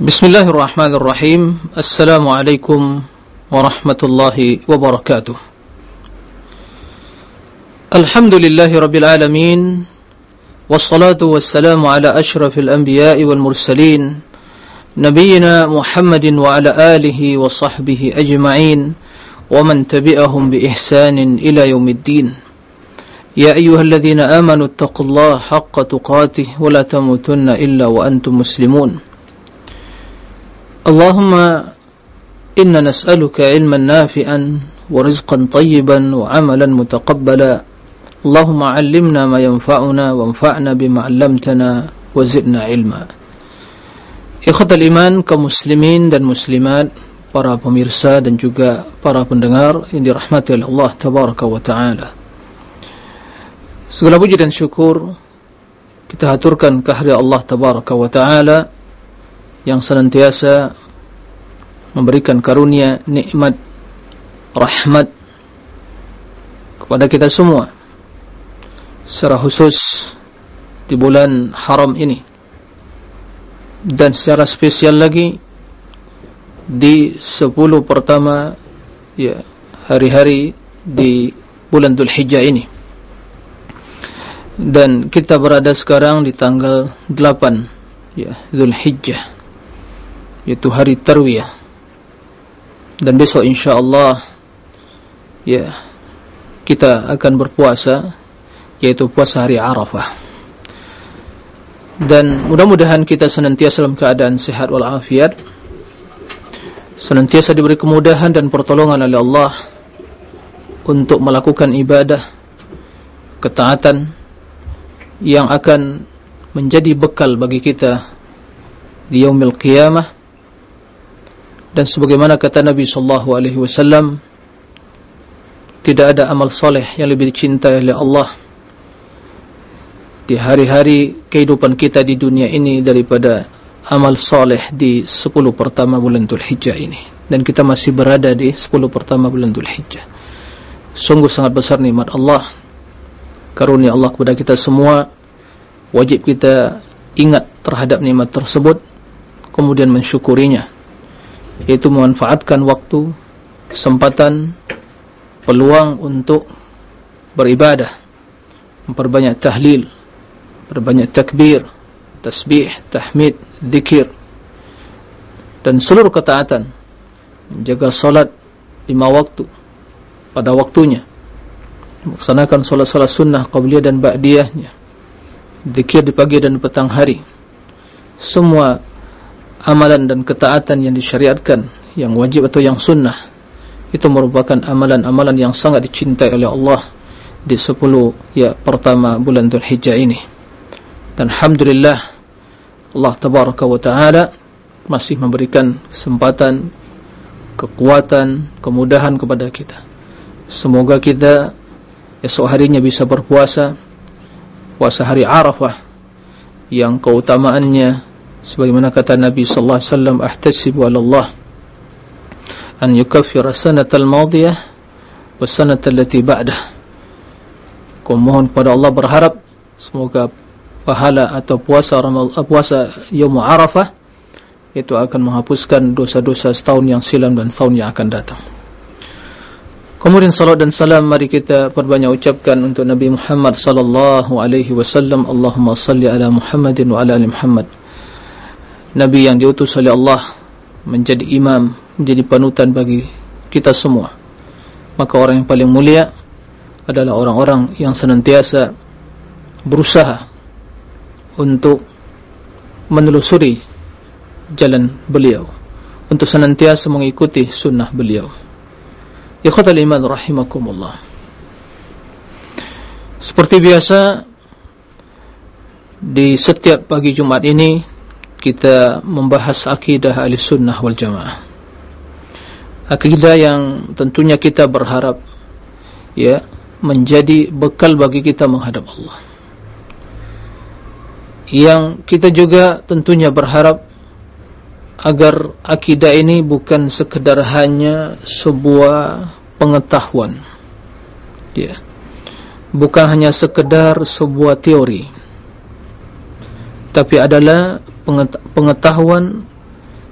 بسم الله الرحمن الرحيم السلام عليكم ورحمة الله وبركاته الحمد لله رب العالمين والصلاة والسلام على أشرف الأنبياء والمرسلين نبينا محمد وعلى آله وصحبه أجمعين ومن تبعهم بإحسان إلى يوم الدين يا أيها الذين آمنوا اتقوا الله حق تقاته ولا تموتن إلا وأنتم مسلمون اللهم إنا نسألك علما نافعا ورزقا طيبا وعملا متقبلا اللهم علمنا ما ينفعنا وانفعنا بما علمتنا وزدنا علما Ikhwatal iman kaum muslimin dan muslimat para pemirsa dan juga para pendengar yang dirahmati oleh Allah tabaraka wa taala Segala puji dan syukur kita haturkan kehadirat Allah tabaraka wa taala yang senantiasa memberikan karunia nikmat rahmat kepada kita semua secara khusus di bulan haram ini. Dan secara spesial lagi di 10 pertama ya hari-hari di bulan Dhul Hijjah ini. Dan kita berada sekarang di tanggal 8 ya Dhul Hijjah yaitu hari tarwiyah. Dan besok insyaallah ya kita akan berpuasa yaitu puasa hari Arafah. Dan mudah-mudahan kita senantiasa dalam keadaan sehat walafiat senantiasa diberi kemudahan dan pertolongan oleh Allah untuk melakukan ibadah ketaatan yang akan menjadi bekal bagi kita di yaumil qiyamah dan sebagaimana kata Nabi sallallahu alaihi wasallam tidak ada amal soleh yang lebih dicintai oleh Allah di hari-hari kehidupan kita di dunia ini daripada amal soleh di 10 pertama bulan Dhul Hijjah ini. Dan kita masih berada di 10 pertama bulan Dhul Hijjah sungguh sangat besar nikmat Allah karunia Allah kepada kita semua. Wajib kita ingat terhadap nikmat tersebut kemudian mensyukurinya yaitu memanfaatkan waktu, kesempatan, peluang untuk beribadah, memperbanyak tahlil, memperbanyak takbir, tasbih, tahmid, dikir, dan seluruh ketaatan, menjaga solat lima waktu pada waktunya, melaksanakan solat-solat sunnah, qabliyah dan ba'diyahnya, dikir di pagi dan petang hari, semua amalan dan ketaatan yang disyariatkan yang wajib atau yang sunnah itu merupakan amalan-amalan yang sangat dicintai oleh Allah di 10 ya pertama bulan Dhul Hijjah ini. Dan Alhamdulillah Allah Tabaraka wa Ta'ala masih memberikan kesempatan kekuatan, kemudahan kepada kita. Semoga kita esok harinya bisa berpuasa puasa hari Arafah yang keutamaannya sebagaimana kata Nabi sallallahu alaihi wasallam ahtasibu ala Allah an yukaffira sanatal madiyah wa sanatal lati ba'dah. Aku mohon kepada Allah berharap semoga pahala atau puasa Ramadhan puasa Yaum Arafah itu akan menghapuskan dosa-dosa setahun yang silam dan tahun yang akan datang. Kemudian salat dan salam mari kita perbanyak ucapkan untuk Nabi Muhammad sallallahu alaihi wasallam Allahumma salli ala Muhammadin wa ala ali Muhammad Nabi yang diutus oleh Allah menjadi imam, menjadi panutan bagi kita semua. Maka orang yang paling mulia adalah orang-orang yang senantiasa berusaha untuk menelusuri jalan beliau, untuk senantiasa mengikuti sunnah beliau. Ikhwatal iman rahimakumullah. Seperti biasa di setiap pagi Jumat ini kita membahas akidah ahli sunnah wal jamaah. Akidah yang tentunya kita berharap ya menjadi bekal bagi kita menghadap Allah. Yang kita juga tentunya berharap agar akidah ini bukan sekedar hanya sebuah pengetahuan ya. Bukan hanya sekedar sebuah teori tapi adalah pengetahuan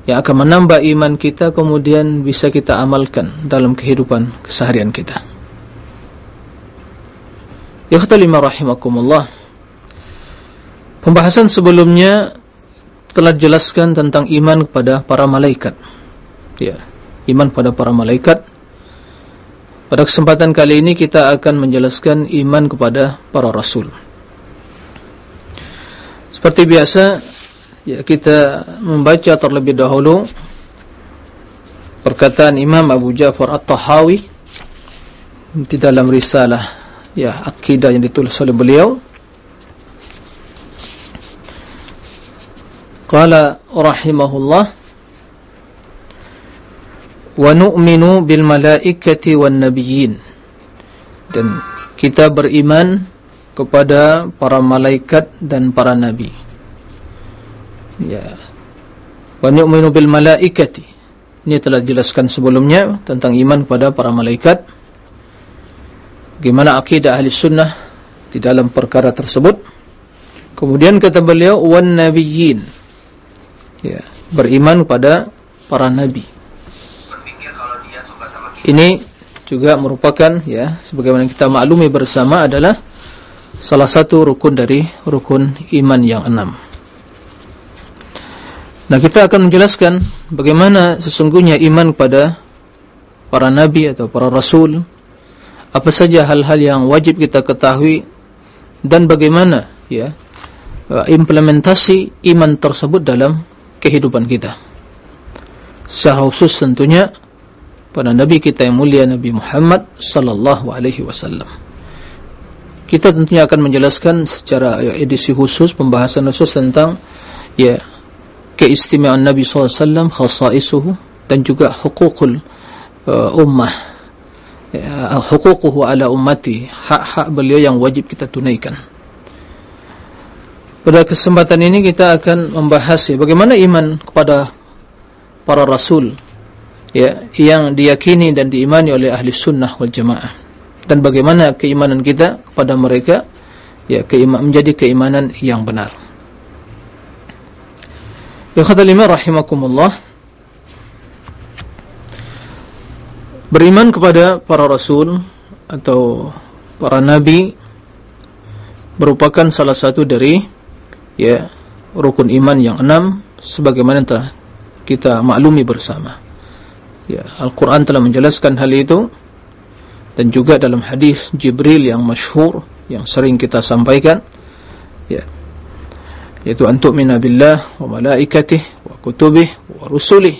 yang akan menambah iman kita kemudian bisa kita amalkan dalam kehidupan keseharian kita. Ikhtalima rahimakumullah. Pembahasan sebelumnya telah jelaskan tentang iman kepada para malaikat. Ya, iman kepada para malaikat. Pada kesempatan kali ini kita akan menjelaskan iman kepada para rasul. Seperti biasa, ya kita membaca terlebih dahulu perkataan Imam Abu Ja'far At-Tahawi di dalam risalah ya akidah yang ditulis oleh beliau. Qala rahimahullah wa nu'minu bil malaikati wan nabiyyin. Dan kita beriman kepada para malaikat dan para nabi ya. Wa nu'minu bil malaikati. Ini telah dijelaskan sebelumnya tentang iman kepada para malaikat. Bagaimana akidah ahli sunnah di dalam perkara tersebut. Kemudian kata beliau wan nabiyyin. Ya, beriman kepada para nabi. Ini juga merupakan ya sebagaimana kita maklumi bersama adalah salah satu rukun dari rukun iman yang enam. Nah kita akan menjelaskan bagaimana sesungguhnya iman kepada para nabi atau para rasul, apa saja hal-hal yang wajib kita ketahui dan bagaimana ya implementasi iman tersebut dalam kehidupan kita. Secara khusus tentunya pada Nabi kita yang mulia Nabi Muhammad sallallahu alaihi wasallam. Kita tentunya akan menjelaskan secara ya, edisi khusus pembahasan khusus tentang ya keistimewaan Nabi wasallam, khasaisuhu dan juga hukukul uh, ummah. Ya, hukukuhu ala ummati, hak-hak beliau yang wajib kita tunaikan. Pada kesempatan ini kita akan membahas ya, bagaimana iman kepada para rasul ya, yang diyakini dan diimani oleh ahli sunnah wal jamaah dan bagaimana keimanan kita kepada mereka ya, keiman, menjadi keimanan yang benar kata lima rahimakumullah. Beriman kepada para rasul atau para nabi merupakan salah satu dari ya rukun iman yang enam sebagaimana telah kita maklumi bersama. Ya Al-Quran telah menjelaskan hal itu dan juga dalam hadis Jibril yang masyhur yang sering kita sampaikan. Ya yaitu antuk mina billah wa malaikatih wa kutubih wa rusulih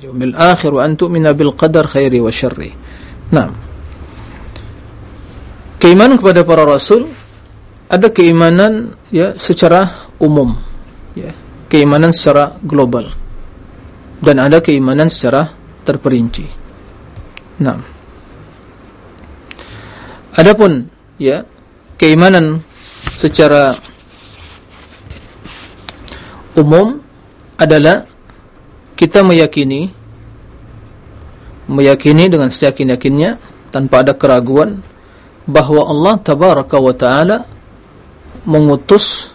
jumil akhir wa antuk mina bil qadar khairi wa syarri. Nah keimanan kepada para rasul ada keimanan ya secara umum ya keimanan secara global dan ada keimanan secara terperinci. Nah adapun ya keimanan secara umum adalah kita meyakini meyakini dengan seyakin-yakinnya tanpa ada keraguan bahawa Allah tabaraka wa taala mengutus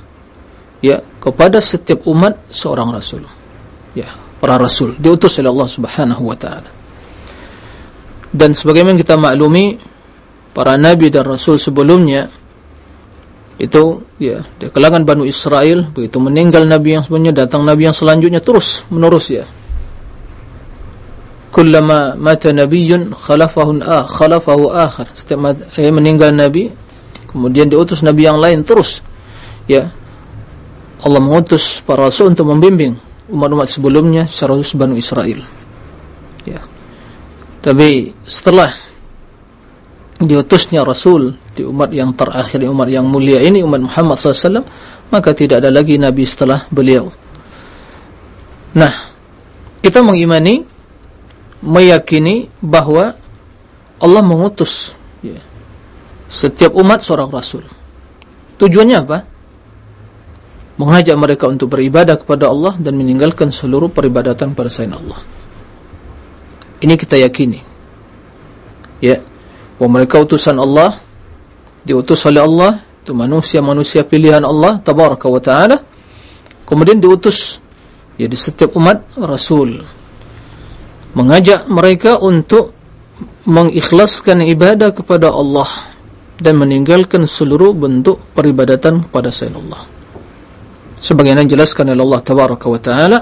ya kepada setiap umat seorang rasul. Ya para rasul. Diutus oleh Allah Subhanahu wa taala. Dan sebagaimana kita maklumi para nabi dan rasul sebelumnya itu ya di kalangan Bani Israel begitu meninggal nabi yang sebelumnya datang nabi yang selanjutnya terus menerus ya kullama mata nabiyyun khalafahu ah khalafahu akhar setiap eh, meninggal nabi kemudian diutus nabi yang lain terus ya Allah mengutus para rasul untuk membimbing umat-umat sebelumnya secara khusus Bani Israel. Ya. Tapi setelah diutusnya Rasul di umat yang terakhir, umat yang mulia ini, umat Muhammad SAW, maka tidak ada lagi Nabi setelah beliau. Nah, kita mengimani, meyakini bahawa Allah mengutus ya, setiap umat seorang Rasul. Tujuannya apa? mengajak mereka untuk beribadah kepada Allah dan meninggalkan seluruh peribadatan kepada selain Allah. Ini kita yakini. Ya, bahawa mereka utusan Allah, diutus oleh Allah, itu manusia-manusia pilihan Allah, tabaraka wa ta'ala, kemudian diutus jadi setiap umat Rasul. Mengajak mereka untuk mengikhlaskan ibadah kepada Allah dan meninggalkan seluruh bentuk peribadatan kepada selain Allah. Sebagaimana dijelaskan oleh Allah tabaraka wa taala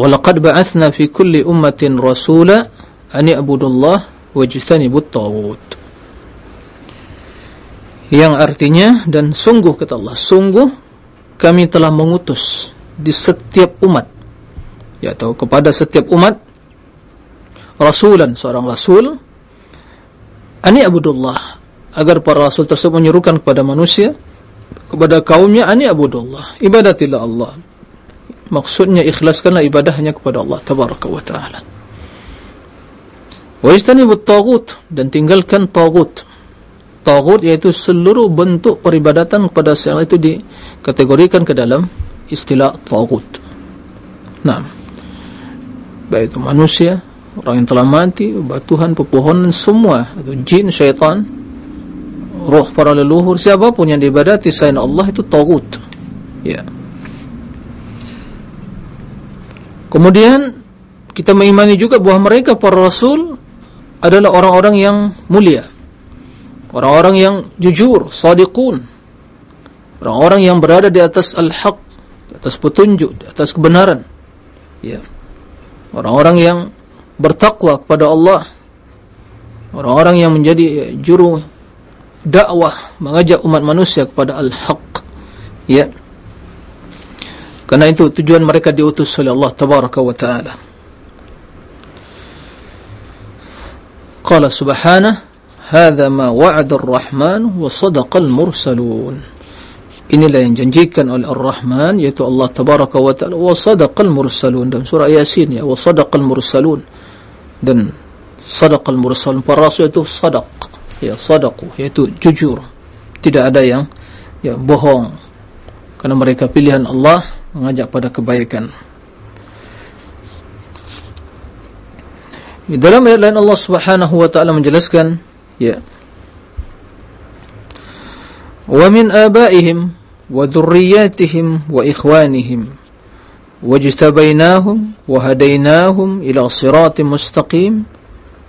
walaqad ba'athna fi kulli ummatin rasula an ya'budullah wajtanibut taghut yang artinya dan sungguh kata Allah sungguh kami telah mengutus di setiap umat. Ya atau kepada setiap umat rasulan seorang rasul ani abudullah agar para rasul tersebut menyerukan kepada manusia kepada kaumnya ani abudullah ibadatilah Allah. Maksudnya ikhlaskanlah ibadahnya kepada Allah tabaraka wa taala wa istanibut taghut dan tinggalkan taghut taghut yaitu seluruh bentuk peribadatan kepada selain itu dikategorikan ke dalam istilah tagut. Nah, baik itu manusia, orang yang telah mati, batuhan, pepohonan, semua, itu jin, syaitan, roh para leluhur, siapapun yang diibadati selain Allah itu tagut. Ya. Kemudian kita mengimani juga bahawa mereka para rasul adalah orang-orang yang mulia. Orang-orang yang jujur, sadiqun. Orang-orang yang berada di atas al-haq, atas petunjuk, di atas kebenaran. Ya. Orang-orang yang bertakwa kepada Allah. Orang-orang yang menjadi juru dakwah mengajak umat manusia kepada al-haq. Ya. Karena itu tujuan mereka diutus oleh Allah tabaraka wa taala. Qala subhanahu, "Hadza ma wa'ada ar-Rahman wa sadaqa al-mursalun." inilah yang janjikan oleh Ar-Rahman yaitu Allah tabaraka wa taala wa sadaqal mursalun. Dalam surah Yasin ya wa sadaqal mursalun. Dan sadaqal mursalun para rasul itu sadaq ya sadaqu yaitu jujur. Tidak ada yang ya bohong. Karena mereka pilihan Allah mengajak pada kebaikan di dalam ayat lain Allah Subhanahu wa taala menjelaskan ya wa min abaihim وذرياتهم وإخوانهم واجتبيناهم وهديناهم إلى صراط مستقيم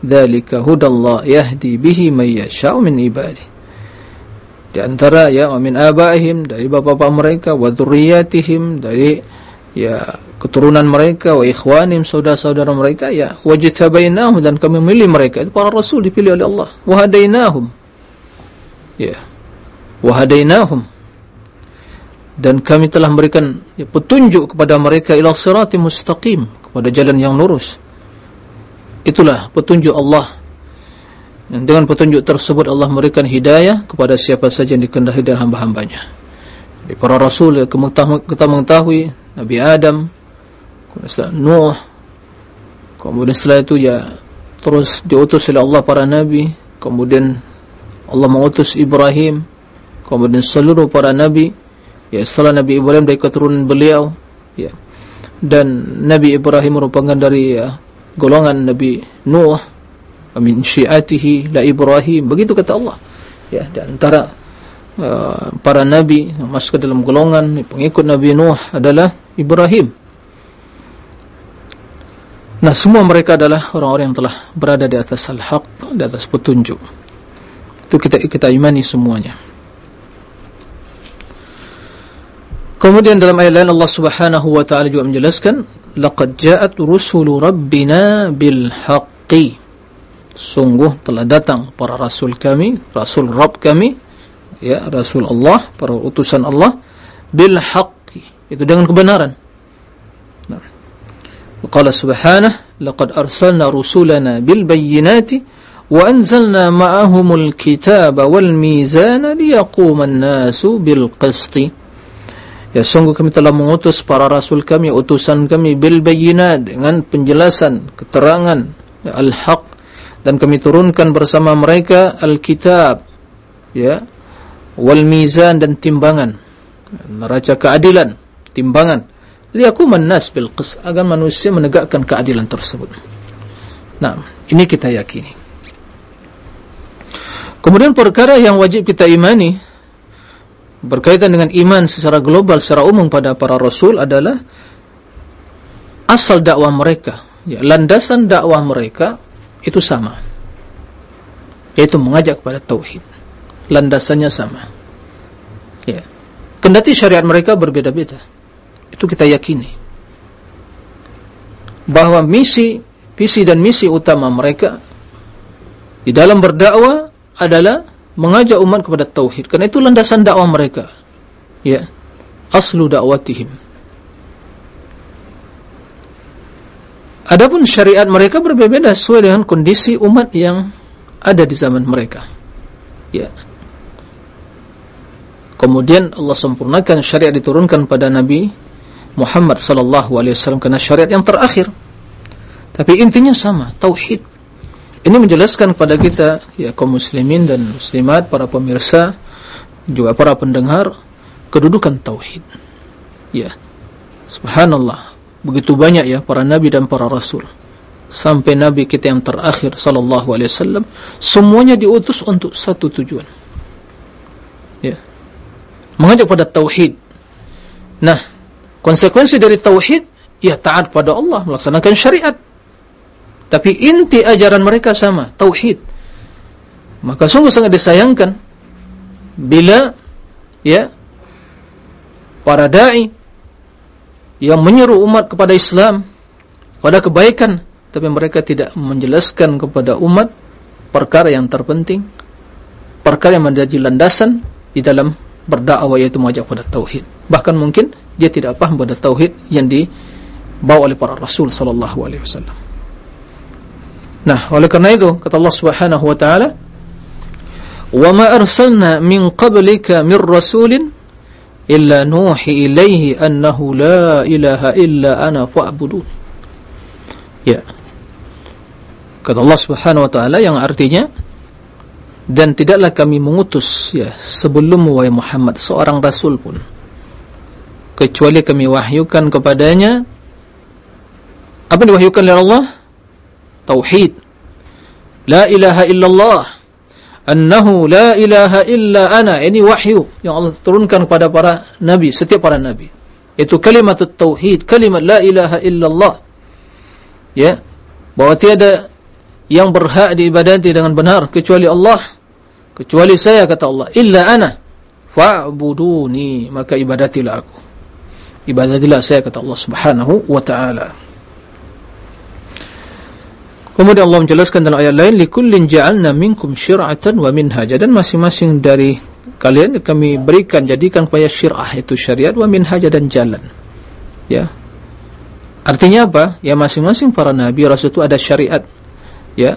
ذلك هدى الله يهدي به من يشاء من عباده di antara ya min abaihim dari bapak-bapak mereka wa dzurriyyatihim dari ya keturunan mereka wa ikhwanim saudara-saudara mereka ya wajtabainahum dan kami memilih mereka. Itu para rasul dipilih oleh Allah. Wa hadainahum ya wa hadainahum dan kami telah memberikan ya, petunjuk kepada mereka ila sirati mustaqim kepada jalan yang lurus. Itulah petunjuk Allah. Dan dengan petunjuk tersebut Allah memberikan hidayah kepada siapa saja yang dikehendaki dari hamba-hambanya para rasul kita mengetahui Nabi Adam kemudian Nuh. Kemudian setelah itu ya terus diutus oleh Allah para nabi. Kemudian Allah mengutus Ibrahim. Kemudian seluruh para nabi. Ya setelah Nabi Ibrahim dari keturunan beliau ya. Dan Nabi Ibrahim merupakan dari ya, golongan Nabi Nuh. Min syiatihi la Ibrahim. Begitu kata Allah. Ya di antara uh, para nabi masuk ke dalam golongan pengikut Nabi Nuh adalah Ibrahim. Nah semua mereka adalah orang-orang yang telah berada di atas al-haq di atas petunjuk. Itu kita kita imani semuanya. Kemudian dalam ayat lain Allah Subhanahu wa taala juga menjelaskan laqad ja'at rusulu rabbina bil haqqi sungguh telah datang para rasul kami rasul rabb kami ya rasul Allah para utusan Allah bil haqqi. Itu dengan kebenaran. Qala subhanahu laqad arsalna rusulana bil bayyinati wa anzalna ma'ahumul kitaba wal mizana liyaquma an-nasu bil qisti. Ya sungguh kami telah mengutus para rasul kami, utusan kami bil bayyinat dengan penjelasan, keterangan ya, al-haq. Dan kami turunkan bersama mereka al-kitab ya wal mizan dan timbangan. Neraca keadilan timbangan. Liyakuman nas bil qis agar manusia menegakkan keadilan tersebut. Nah ini kita yakini. Kemudian perkara yang wajib kita imani berkaitan dengan iman secara global secara umum pada para rasul adalah asal dakwah mereka. Ya, landasan dakwah mereka itu sama. Yaitu mengajak kepada tauhid landasannya sama. Ya. Kendati syariat mereka berbeda-beda. Itu kita yakini. Bahwa misi visi dan misi utama mereka di dalam berdakwah adalah mengajak umat kepada tauhid. Karena itu landasan dakwah mereka. Ya. Aslu dakwatihim. Adapun syariat mereka berbeda sesuai dengan kondisi umat yang ada di zaman mereka. Ya. Kemudian Allah sempurnakan syariat diturunkan pada Nabi Muhammad sallallahu alaihi wasallam karena syariat yang terakhir. Tapi intinya sama, tauhid. Ini menjelaskan kepada kita ya kaum muslimin dan muslimat, para pemirsa, juga para pendengar kedudukan tauhid. Ya. Subhanallah begitu banyak ya para nabi dan para rasul sampai nabi kita yang terakhir sallallahu alaihi wasallam semuanya diutus untuk satu tujuan mengajak pada tauhid. Nah konsekuensi dari tauhid ya taat pada Allah melaksanakan syariat. Tapi inti ajaran mereka sama tauhid. Maka sungguh sangat disayangkan bila ya para dai yang menyeru umat kepada Islam pada kebaikan tapi mereka tidak menjelaskan kepada umat perkara yang terpenting perkara yang menjadi landasan di dalam berdakwah yaitu mengajak pada tauhid. Bahkan mungkin dia tidak paham pada tauhid yang dibawa oleh para rasul sallallahu alaihi wasallam. Nah oleh karena itu kata Allah Subhanahu wa taala wa ma arsalna min qablika min rasulin illa nuhi ilaihi annahu la ilaha illa ana fa'budun. Ya. Kata Allah subhanahu wa ta'ala yang artinya dan tidaklah kami mengutus ya sebelum wahai Muhammad seorang rasul pun. Kecuali kami wahyukan kepadanya apa yang diwahyukan oleh Allah? Tauhid. La ilaha illallah. Annahu la ilaha illa ana. Ini wahyu yang Allah turunkan kepada para nabi setiap para nabi. Itu kalimat tauhid kalimat la ilaha illallah. Ya bahwa tiada yang berhak diibadati dengan benar kecuali Allah kecuali saya kata Allah illa ana fa'buduni maka ibadatilah aku ibadatilah saya kata Allah subhanahu wa ta'ala Kemudian Allah menjelaskan dalam ayat lain likullin ja'alna minkum syir'atan wa minhaja dan masing-masing dari kalian kami berikan jadikan kepada syir'ah itu syariat wa minhaja dan jalan. Ya. Artinya apa? Ya masing-masing para nabi rasul itu ada syariat. Ya.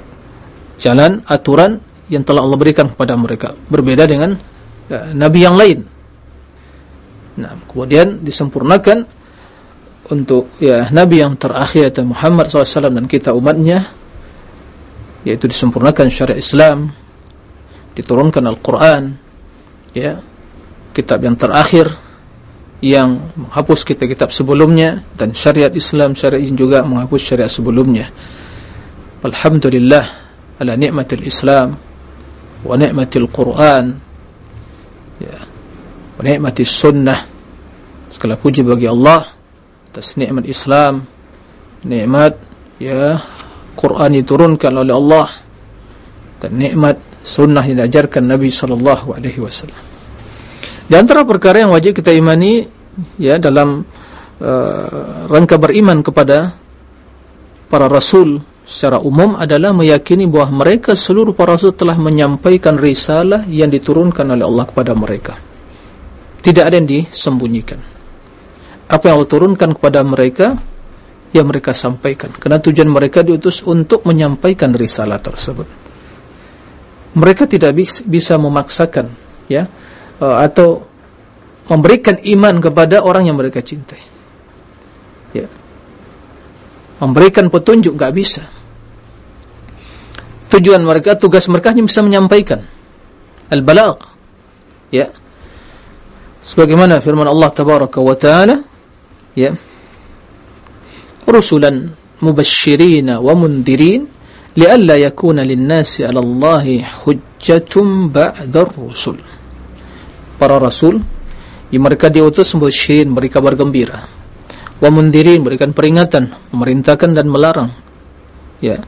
Jalan aturan yang telah Allah berikan kepada mereka. Berbeda dengan ya, nabi yang lain. Nah, kemudian disempurnakan untuk ya nabi yang terakhir yaitu Muhammad SAW dan kita umatnya yaitu disempurnakan syariat Islam diturunkan Al-Quran ya kitab yang terakhir yang menghapus kitab-kitab sebelumnya dan syariat Islam syariat ini juga menghapus syariat sebelumnya. Alhamdulillah ala ni'matil Islam wa ni'matil Quran ya wa ni'matil sunnah segala puji bagi Allah atas nikmat Islam nikmat ya Quran diturunkan oleh Allah dan nikmat sunnah yang diajarkan Nabi sallallahu alaihi wasallam. Di antara perkara yang wajib kita imani ya dalam uh, rangka beriman kepada para rasul secara umum adalah meyakini bahawa mereka seluruh para rasul telah menyampaikan risalah yang diturunkan oleh Allah kepada mereka. Tidak ada yang disembunyikan. Apa yang Allah turunkan kepada mereka yang mereka sampaikan karena tujuan mereka diutus untuk menyampaikan risalah tersebut mereka tidak bisa memaksakan ya uh, atau memberikan iman kepada orang yang mereka cintai memberikan petunjuk enggak bisa. Tujuan mereka tugas mereka hanya bisa menyampaikan. Al-balagh. Ya. Sebagaimana firman Allah tabaraka wa taala ya. Rusulan mubashirin wa mundirin lialla yakuna linnasi 'ala Allahi hujjatun ba'da ar-rusul. Para rasul yang mereka diutus membasyirin mereka bergembira wa mundirin berikan peringatan memerintahkan dan melarang. Ya.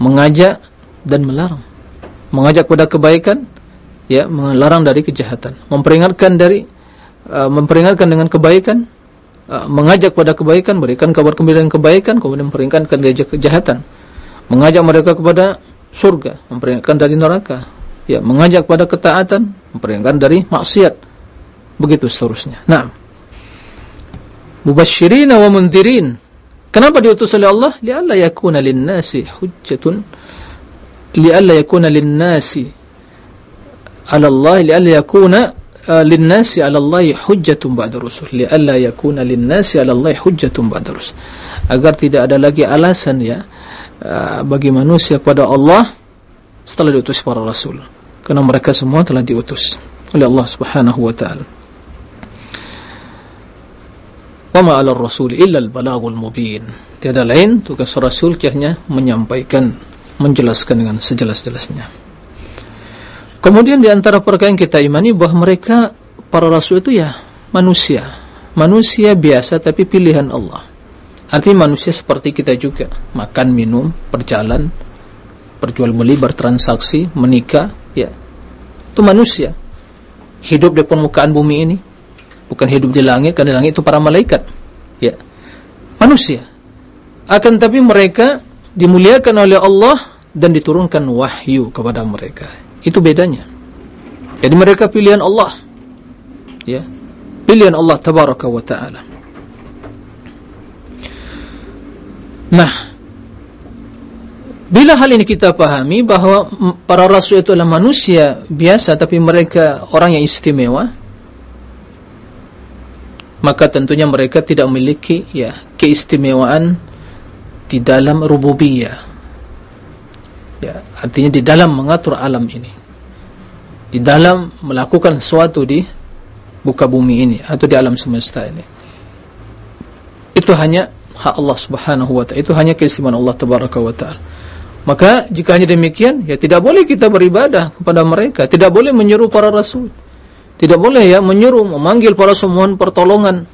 Mengajak dan melarang. Mengajak kepada kebaikan ya melarang dari kejahatan. Memperingatkan dari uh, memperingatkan dengan kebaikan uh, mengajak kepada kebaikan berikan kabar gembira kebaikan kemudian memperingatkan dari kejahatan. Mengajak mereka kepada surga memperingatkan dari neraka. Ya mengajak kepada ketaatan memperingatkan dari maksiat. Begitu seterusnya. Nah mubasysyirin wa mundzirin kenapa diutus oleh Allah? Li'alla yakuna lin-nasi hujjatun. Li'alla yakuna lin-nasi 'ala Allah li'alla yakuna uh, lin-nasi 'ala Allah hujjatun ba'da rusul. Li'alla yakuna lin-nasi 'ala Allah hujjatun ba'da rusul. Agar tidak ada lagi alasan ya uh, bagi manusia kepada Allah setelah diutus para rasul. Karena mereka semua telah diutus oleh Allah Subhanahu wa taala wa ma 'ala ar-rasul illa al-balaghul mubin. Tiada lain tugas rasul hanya menyampaikan menjelaskan dengan sejelas-jelasnya. Kemudian di antara perkara yang kita imani bahawa mereka para rasul itu ya manusia. Manusia biasa tapi pilihan Allah. Artinya manusia seperti kita juga. Makan minum berjalan berjual beli bertransaksi menikah ya. Itu manusia. Hidup di permukaan bumi ini bukan hidup di langit karena di langit itu para malaikat. Ya. Manusia. Akan tapi mereka dimuliakan oleh Allah dan diturunkan wahyu kepada mereka. Itu bedanya. Jadi mereka pilihan Allah. Ya. Pilihan Allah tabaraka wa taala. Nah. Bila hal ini kita pahami bahawa para rasul itu adalah manusia biasa tapi mereka orang yang istimewa maka tentunya mereka tidak memiliki ya keistimewaan di dalam rububiyah. Ya artinya di dalam mengatur alam ini. Di dalam melakukan sesuatu di buka bumi ini atau di alam semesta ini. Itu hanya hak Allah subhanahu wa ta'ala. Itu hanya keistimewaan Allah tabaraka wa ta'ala. Maka jika hanya demikian ya tidak boleh kita beribadah kepada mereka. Tidak boleh menyeru para rasul tidak boleh ya menyuruh memanggil para semuan pertolongan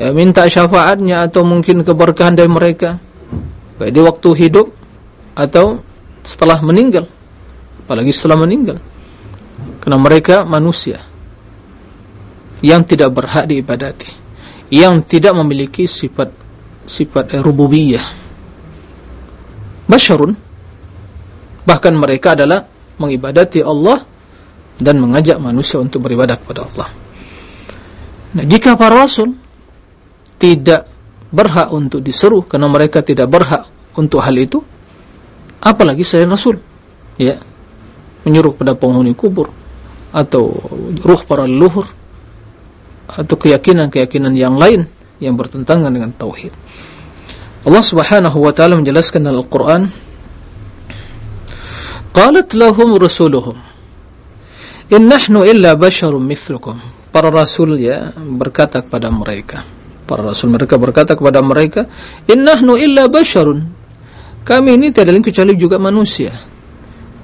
ya, minta syafaatnya atau mungkin keberkahan dari mereka. Baik di waktu hidup atau setelah meninggal. Apalagi setelah meninggal. Karena mereka manusia yang tidak berhak diibadati yang tidak memiliki sifat sifat rububiyah. Basyarun. Bahkan mereka adalah mengibadati Allah dan mengajak manusia untuk beribadah kepada Allah. Nah, jika para rasul tidak berhak untuk diseru karena mereka tidak berhak untuk hal itu, apalagi selain rasul, ya, menyuruh pada penghuni kubur atau ruh para leluhur atau keyakinan-keyakinan yang lain yang bertentangan dengan tauhid. Allah Subhanahu wa taala menjelaskan dalam Al-Qur'an, "Qalat lahum rusuluhum" In nahnu illa basharun mithlukum. Para rasul ya berkata kepada mereka. Para rasul mereka berkata kepada mereka, In nahnu illa basharun. Kami ini tidak lain kecuali juga manusia.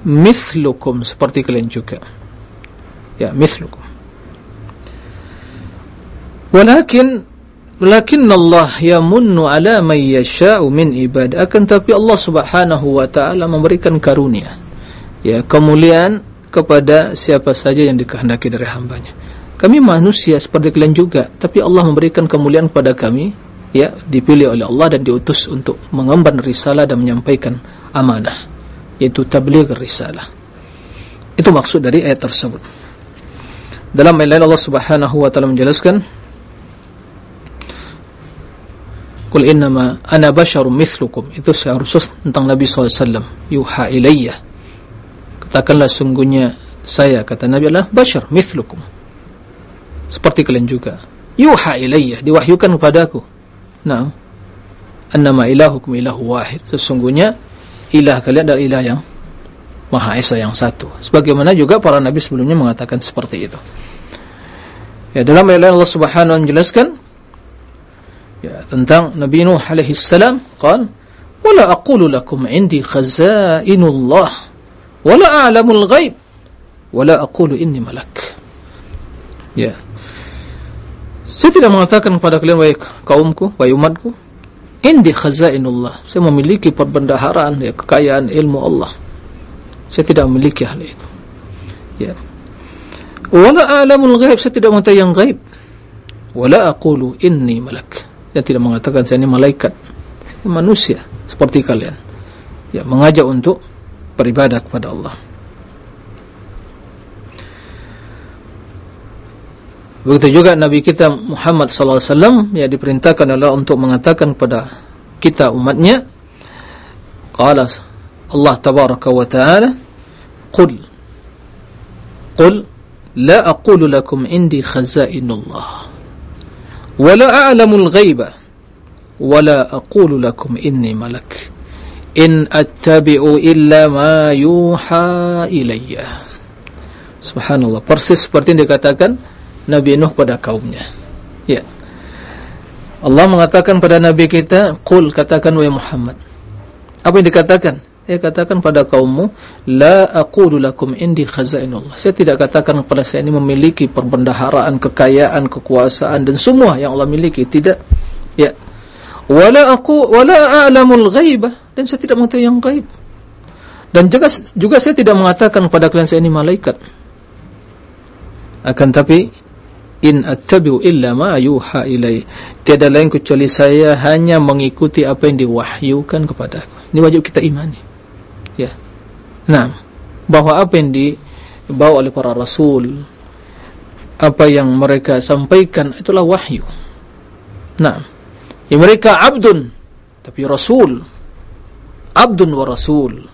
Mithlukum seperti kalian juga. Ya, mithlukum. Walakin Walakin Allah yamunnu ala man yasha'u min ibad. Akan tapi Allah Subhanahu wa taala memberikan karunia. Ya, kemuliaan kepada siapa saja yang dikehendaki dari hambanya. Kami manusia seperti kalian juga, tapi Allah memberikan kemuliaan kepada kami, ya dipilih oleh Allah dan diutus untuk mengemban risalah dan menyampaikan amanah, yaitu tabligh risalah. Itu maksud dari ayat tersebut. Dalam ayat lain Allah Subhanahu wa taala menjelaskan, "Qul innama ana basyarum mithlukum." Itu seharusnya tentang Nabi sallallahu alaihi wasallam, yuha ilayya katakanlah sungguhnya saya kata Nabi Allah bashar mithlukum. Seperti kalian juga. Yuha ilayya diwahyukan kepadaku nah annama ilahukum ilahu wahid. Sesungguhnya ilah kalian adalah ilah yang maha esa yang satu. Sebagaimana juga para nabi sebelumnya mengatakan seperti itu. Ya dalam ayat Allah Subhanahu menjelaskan ya tentang Nabi Nuh alaihi salam qala wala aqulu lakum indi khazainullah wala a'lamul ghaib. Wala aqulu inni malak. Ya. Saya tidak mengatakan kepada kalian wahai kaumku wahai umatku indi khazainullah. Saya memiliki perbendaharaan ya kekayaan ilmu Allah. Saya tidak memiliki hal itu. Ya. Wala a'lamul ghaib saya tidak mengetahui yang gaib wala aqulu inni malak. Saya tidak mengatakan saya ini malaikat. Saya manusia seperti kalian. Ya mengajak untuk beribadah kepada Allah. Begitu juga Nabi kita Muhammad sallallahu alaihi wasallam yang diperintahkan Allah untuk mengatakan kepada kita umatnya qala Allah tabaraka wa taala qul qul la aqulu lakum indi khazainullah wa la a'lamu al-ghaiba wa la aqulu lakum inni malak in attabi'u illa ma yuha ilayya subhanallah persis seperti yang dikatakan Nabi Nuh pada kaumnya. Ya. Allah mengatakan pada Nabi kita, Qul katakan wahai Muhammad. Apa yang dikatakan? Dia katakan pada kaummu, La aqulu lakum indi khazainullah. Saya tidak katakan kepada saya ini memiliki perbendaharaan, kekayaan, kekuasaan dan semua yang Allah miliki. Tidak. Ya. Wala aku, wala a'lamul ghaibah. Dan saya tidak mengetahui yang gaib. Dan juga, juga saya tidak mengatakan kepada kalian saya ini malaikat. Akan tapi in attabi'u illa ma yuha ilai. Tiada lain kecuali saya hanya mengikuti apa yang diwahyukan kepada aku. Ini wajib kita imani. Ya. Nah bahwa apa yang dibawa oleh para rasul apa yang mereka sampaikan itulah wahyu. Nah ya mereka abdun tapi rasul. Abdun wa rasul.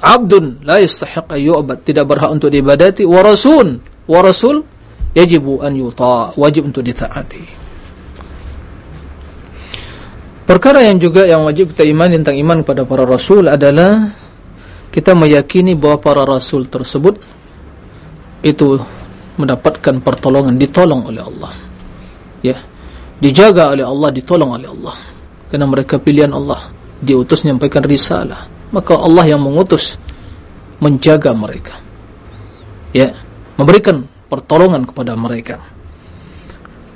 Abdun la yastahiq ayyubad tidak berhak untuk diibadati. Wa rasul wa rasul yajibu an yuta wajib untuk ditaati. Perkara yang juga yang wajib kita imani tentang iman kepada para rasul adalah kita meyakini bahawa para rasul tersebut itu mendapatkan pertolongan ditolong oleh Allah. Ya dijaga oleh Allah ditolong oleh Allah kerana mereka pilihan Allah diutus menyampaikan risalah maka Allah yang mengutus menjaga mereka ya memberikan pertolongan kepada mereka.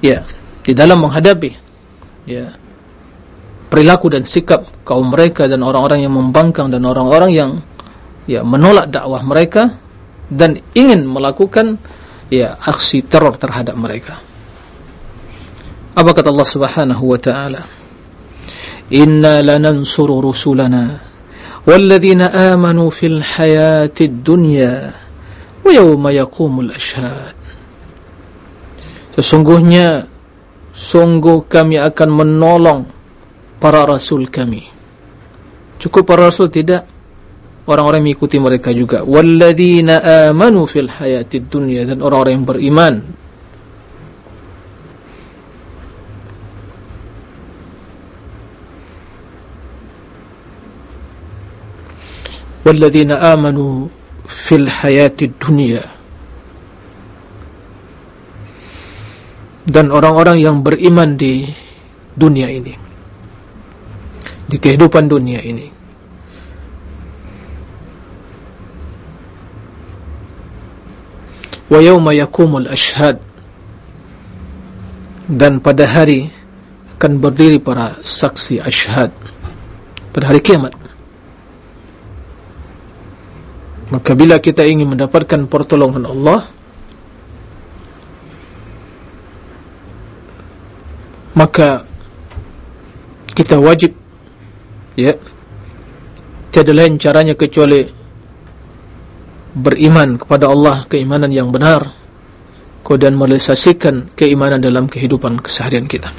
Ya, di dalam menghadapi ya perilaku dan sikap kaum mereka dan orang-orang yang membangkang dan orang-orang yang ya menolak dakwah mereka dan ingin melakukan ya aksi teror terhadap mereka. Apa kata Allah Subhanahu wa taala? Inna lanansuru rusulana walladzina amanu fil hayatid dunya wa yawma yaqumul ashhad. Sesungguhnya sungguh kami akan menolong para rasul kami. Cukup para rasul? Tidak. Orang-orang mengikuti mereka juga. Walladzina amanu fil hayatid dunya dan orang-orang yang beriman walladzina amanu fil hayati dunia dan orang-orang yang beriman di dunia ini. Di kehidupan dunia ini. Wa yawma yakumul ashhad. Dan pada hari akan berdiri para saksi ashhad. Pada hari kiamat Maka bila kita ingin mendapatkan pertolongan Allah Maka Kita wajib Ya Tiada lain caranya kecuali Beriman kepada Allah Keimanan yang benar Dan merealisasikan keimanan dalam kehidupan keseharian kita.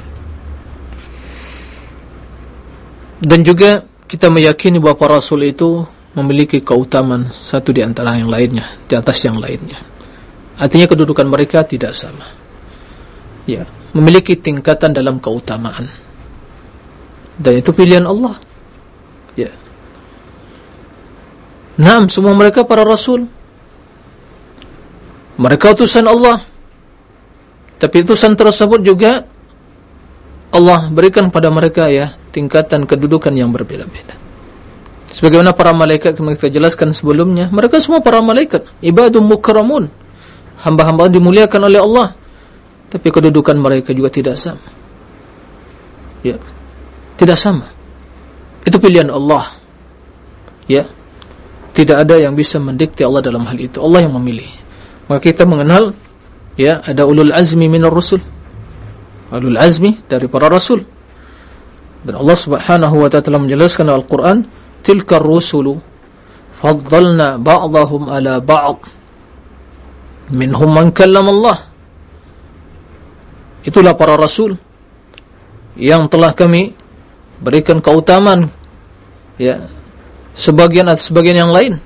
Dan juga kita meyakini bahawa rasul itu memiliki keutamaan satu di antara yang lainnya, di atas yang lainnya. Artinya kedudukan mereka tidak sama. Ya, memiliki tingkatan dalam keutamaan. Dan itu pilihan Allah. Ya. Naam, semua mereka para rasul. Mereka utusan Allah. Tapi utusan tersebut juga Allah berikan pada mereka ya tingkatan kedudukan yang berbeda-beda. Sebagaimana para malaikat yang kita jelaskan sebelumnya, mereka semua para malaikat, ibadun mukramun. Hamba-hamba dimuliakan oleh Allah. tapi kedudukan mereka juga tidak sama. Ya. Tidak sama. Itu pilihan Allah. Ya. Tidak ada yang bisa mendikte Allah dalam hal itu. Allah yang memilih. Maka kita mengenal ya ada ulul azmi minar rusul. Ulul azmi dari para rasul. Dan Allah subhanahu wa ta'ala menjelaskan dalam Al-Quran tilka rusulu faddalna ba'dahum ala ba'd. Minhum man kallam Allah. Itulah para rasul yang telah kami berikan keutamaan ya sebagian atas sebagian yang lain.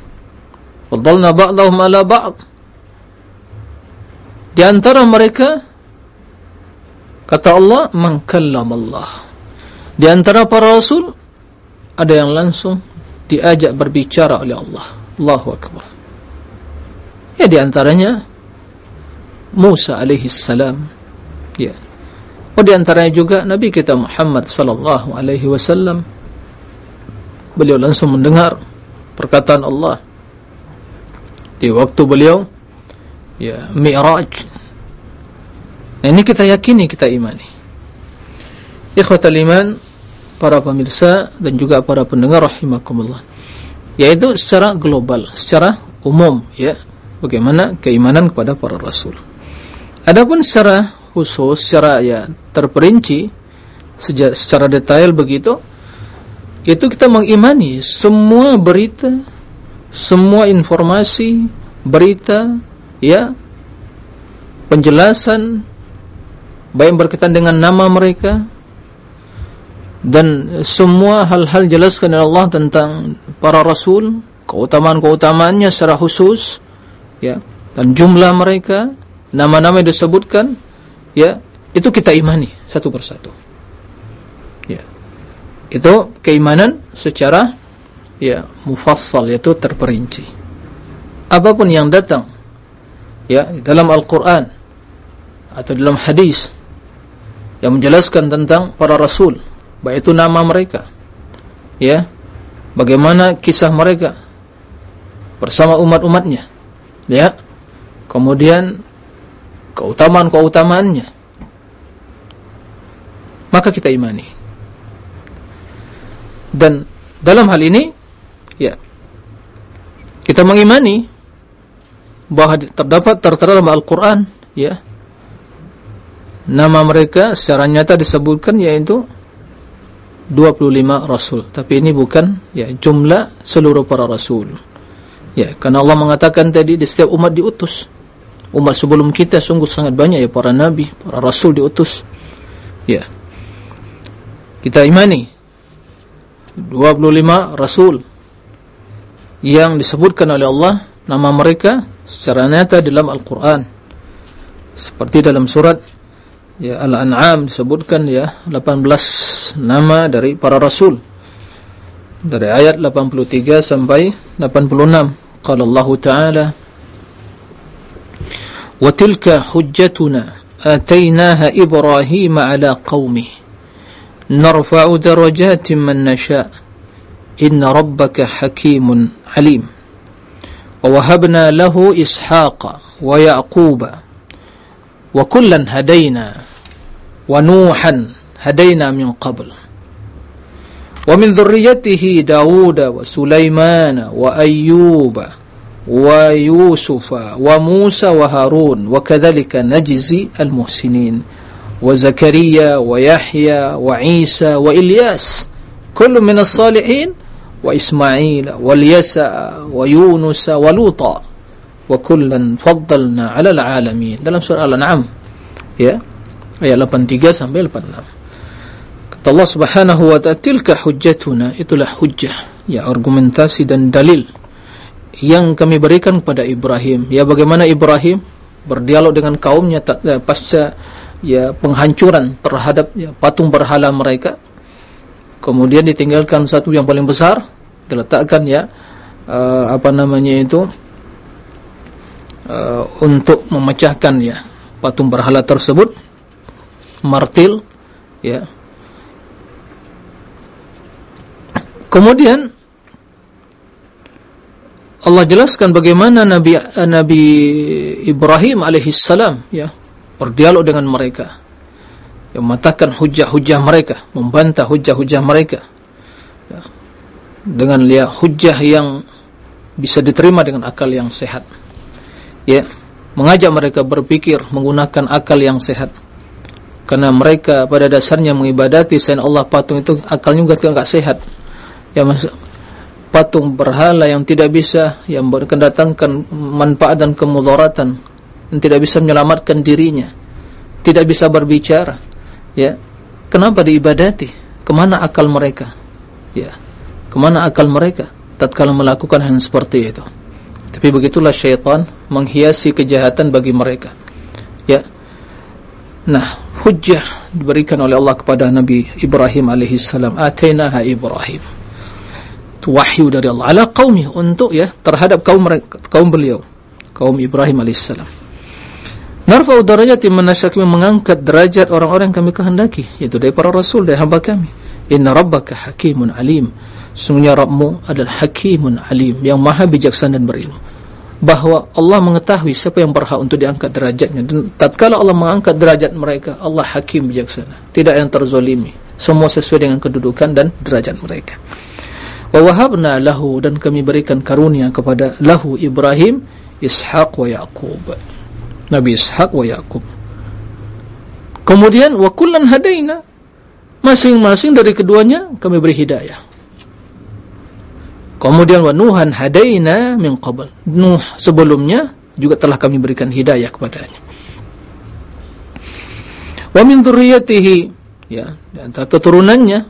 Faddalna ba'dahum ala ba'd. Di antara mereka kata Allah man kallam Allah. Di antara para rasul ada yang langsung diajak berbicara oleh Allah Allahu akbar ya di antaranya Musa alaihi salam Ya. Oh di antaranya juga Nabi kita Muhammad sallallahu alaihi wasallam beliau langsung mendengar perkataan Allah di waktu beliau ya Mi'raj. Nah, ini kita yakini, kita imani. Ikhwatal iman, para pemirsa dan juga para pendengar rahimakumullah. Yaitu secara global, secara umum ya, bagaimana keimanan kepada para rasul. Adapun secara khusus secara ya terperinci secara detail begitu itu kita mengimani semua berita semua informasi berita ya penjelasan baik berkaitan dengan nama mereka dan semua hal-hal jelaskan oleh Allah tentang para rasul keutamaan-keutamaannya secara khusus ya. Dan jumlah mereka nama-nama yang disebutkan ya itu kita imani satu persatu. Ya. Itu keimanan secara ya mufassal yaitu terperinci. Apapun yang datang ya dalam Al-Qur'an atau dalam hadis yang menjelaskan tentang para rasul baik itu nama mereka. Ya. Bagaimana kisah mereka? Bersama umat-umatnya. Ya. Kemudian keutamaan-keutamaannya. Maka kita imani. Dan dalam hal ini ya kita mengimani bahawa terdapat tertera dalam Al-Quran ya. Nama mereka secara nyata disebutkan yaitu 25 Rasul tapi ini bukan ya jumlah seluruh para Rasul ya karena Allah mengatakan tadi di setiap umat diutus umat sebelum kita sungguh sangat banyak ya para nabi, para rasul diutus. Ya. Kita imani 25 rasul yang disebutkan oleh Allah nama mereka secara nyata dalam Al-Qur'an. Seperti dalam surat ya Al-An'am disebutkan ya 18 nama dari para rasul. Dari ayat 83 sampai 86. Qala Allah Ta'ala وتلك حجتنا آتيناها إبراهيم على قومه نرفع درجات من نشاء إن ربك حكيم عليم ووهبنا له إسحاق ويعقوب وكلا هدينا ونوحا هدينا من قبل. ومن ذريته داود وسليمان وأيوب ويوسف وموسى وهارون وكذلك نجزي المحسنين. وزكريا ويحيى وعيسى وإلياس كل من الصالحين. وإسماعيل واليسع ويونس ولوطا وكلا فضلنا على العالمين. dalam surah Al-An'am ya ayat 83 sampai 86 kata Allah Subhanahu wa ta'ala tilka hujjatuna itulah hujjah ya argumentasi dan dalil yang kami berikan kepada Ibrahim. Ya bagaimana Ibrahim berdialog dengan kaumnya ya, pasca ya penghancuran terhadap ya, patung berhala mereka. Kemudian ditinggalkan satu yang paling besar, diletakkan ya uh, apa namanya itu uh, untuk memecahkan ya patung berhala tersebut martil ya. Kemudian Allah jelaskan bagaimana Nabi Nabi Ibrahim alaihissalam ya berdialog dengan mereka yang mematahkan hujah-hujah mereka membantah hujah-hujah mereka ya. dengan lihat hujah yang bisa diterima dengan akal yang sehat ya mengajak mereka berpikir menggunakan akal yang sehat karena mereka pada dasarnya mengibadati selain Allah patung itu akalnya juga tidak sehat. Ya masuk patung berhala yang tidak bisa yang berkendatangkan manfaat dan kemudaratan yang tidak bisa menyelamatkan dirinya tidak bisa berbicara ya. Kenapa diibadati? Kemana akal mereka? Ya kemana akal mereka? Tatkala melakukan hal seperti itu. Tapi begitulah syaitan menghiasi kejahatan bagi mereka. Ya. Nah hujjah diberikan oleh Allah kepada Nabi Ibrahim alaihissalam atainaha Ibrahim. Itu wahyu dari Allah. Ala qaumi untuk ya terhadap kaum mereka, kaum beliau. Kaum Ibrahim alaihissalam narfa'u darajati man kami mengangkat derajat orang-orang yang kami kehendaki yaitu dari para rasul dari hamba kami. Inna rabbaka hakimun alim. Sungguhnya Rabbmu adalah hakimun alim yang maha bijaksana dan berilmu bahawa Allah mengetahui siapa yang berhak untuk diangkat derajatnya. Dan tatkala Allah mengangkat derajat mereka Allah hakim bijaksana. Tidak yang terzolimi. Semua sesuai dengan kedudukan dan derajat mereka. Wa wahabna lahu dan kami berikan karunia kepada lahu Ibrahim Ishaq wa Yaqub. Nabi Ishaq wa Yaqub. Kemudian wa kullan hadaina. Masing-masing dari keduanya kami beri hidayah kemudian wa nuhan hadaina min qabl. Nuh sebelumnya juga telah kami berikan hidayah kepadanya. Wa min dzurriyyatihi ya dan keturunannya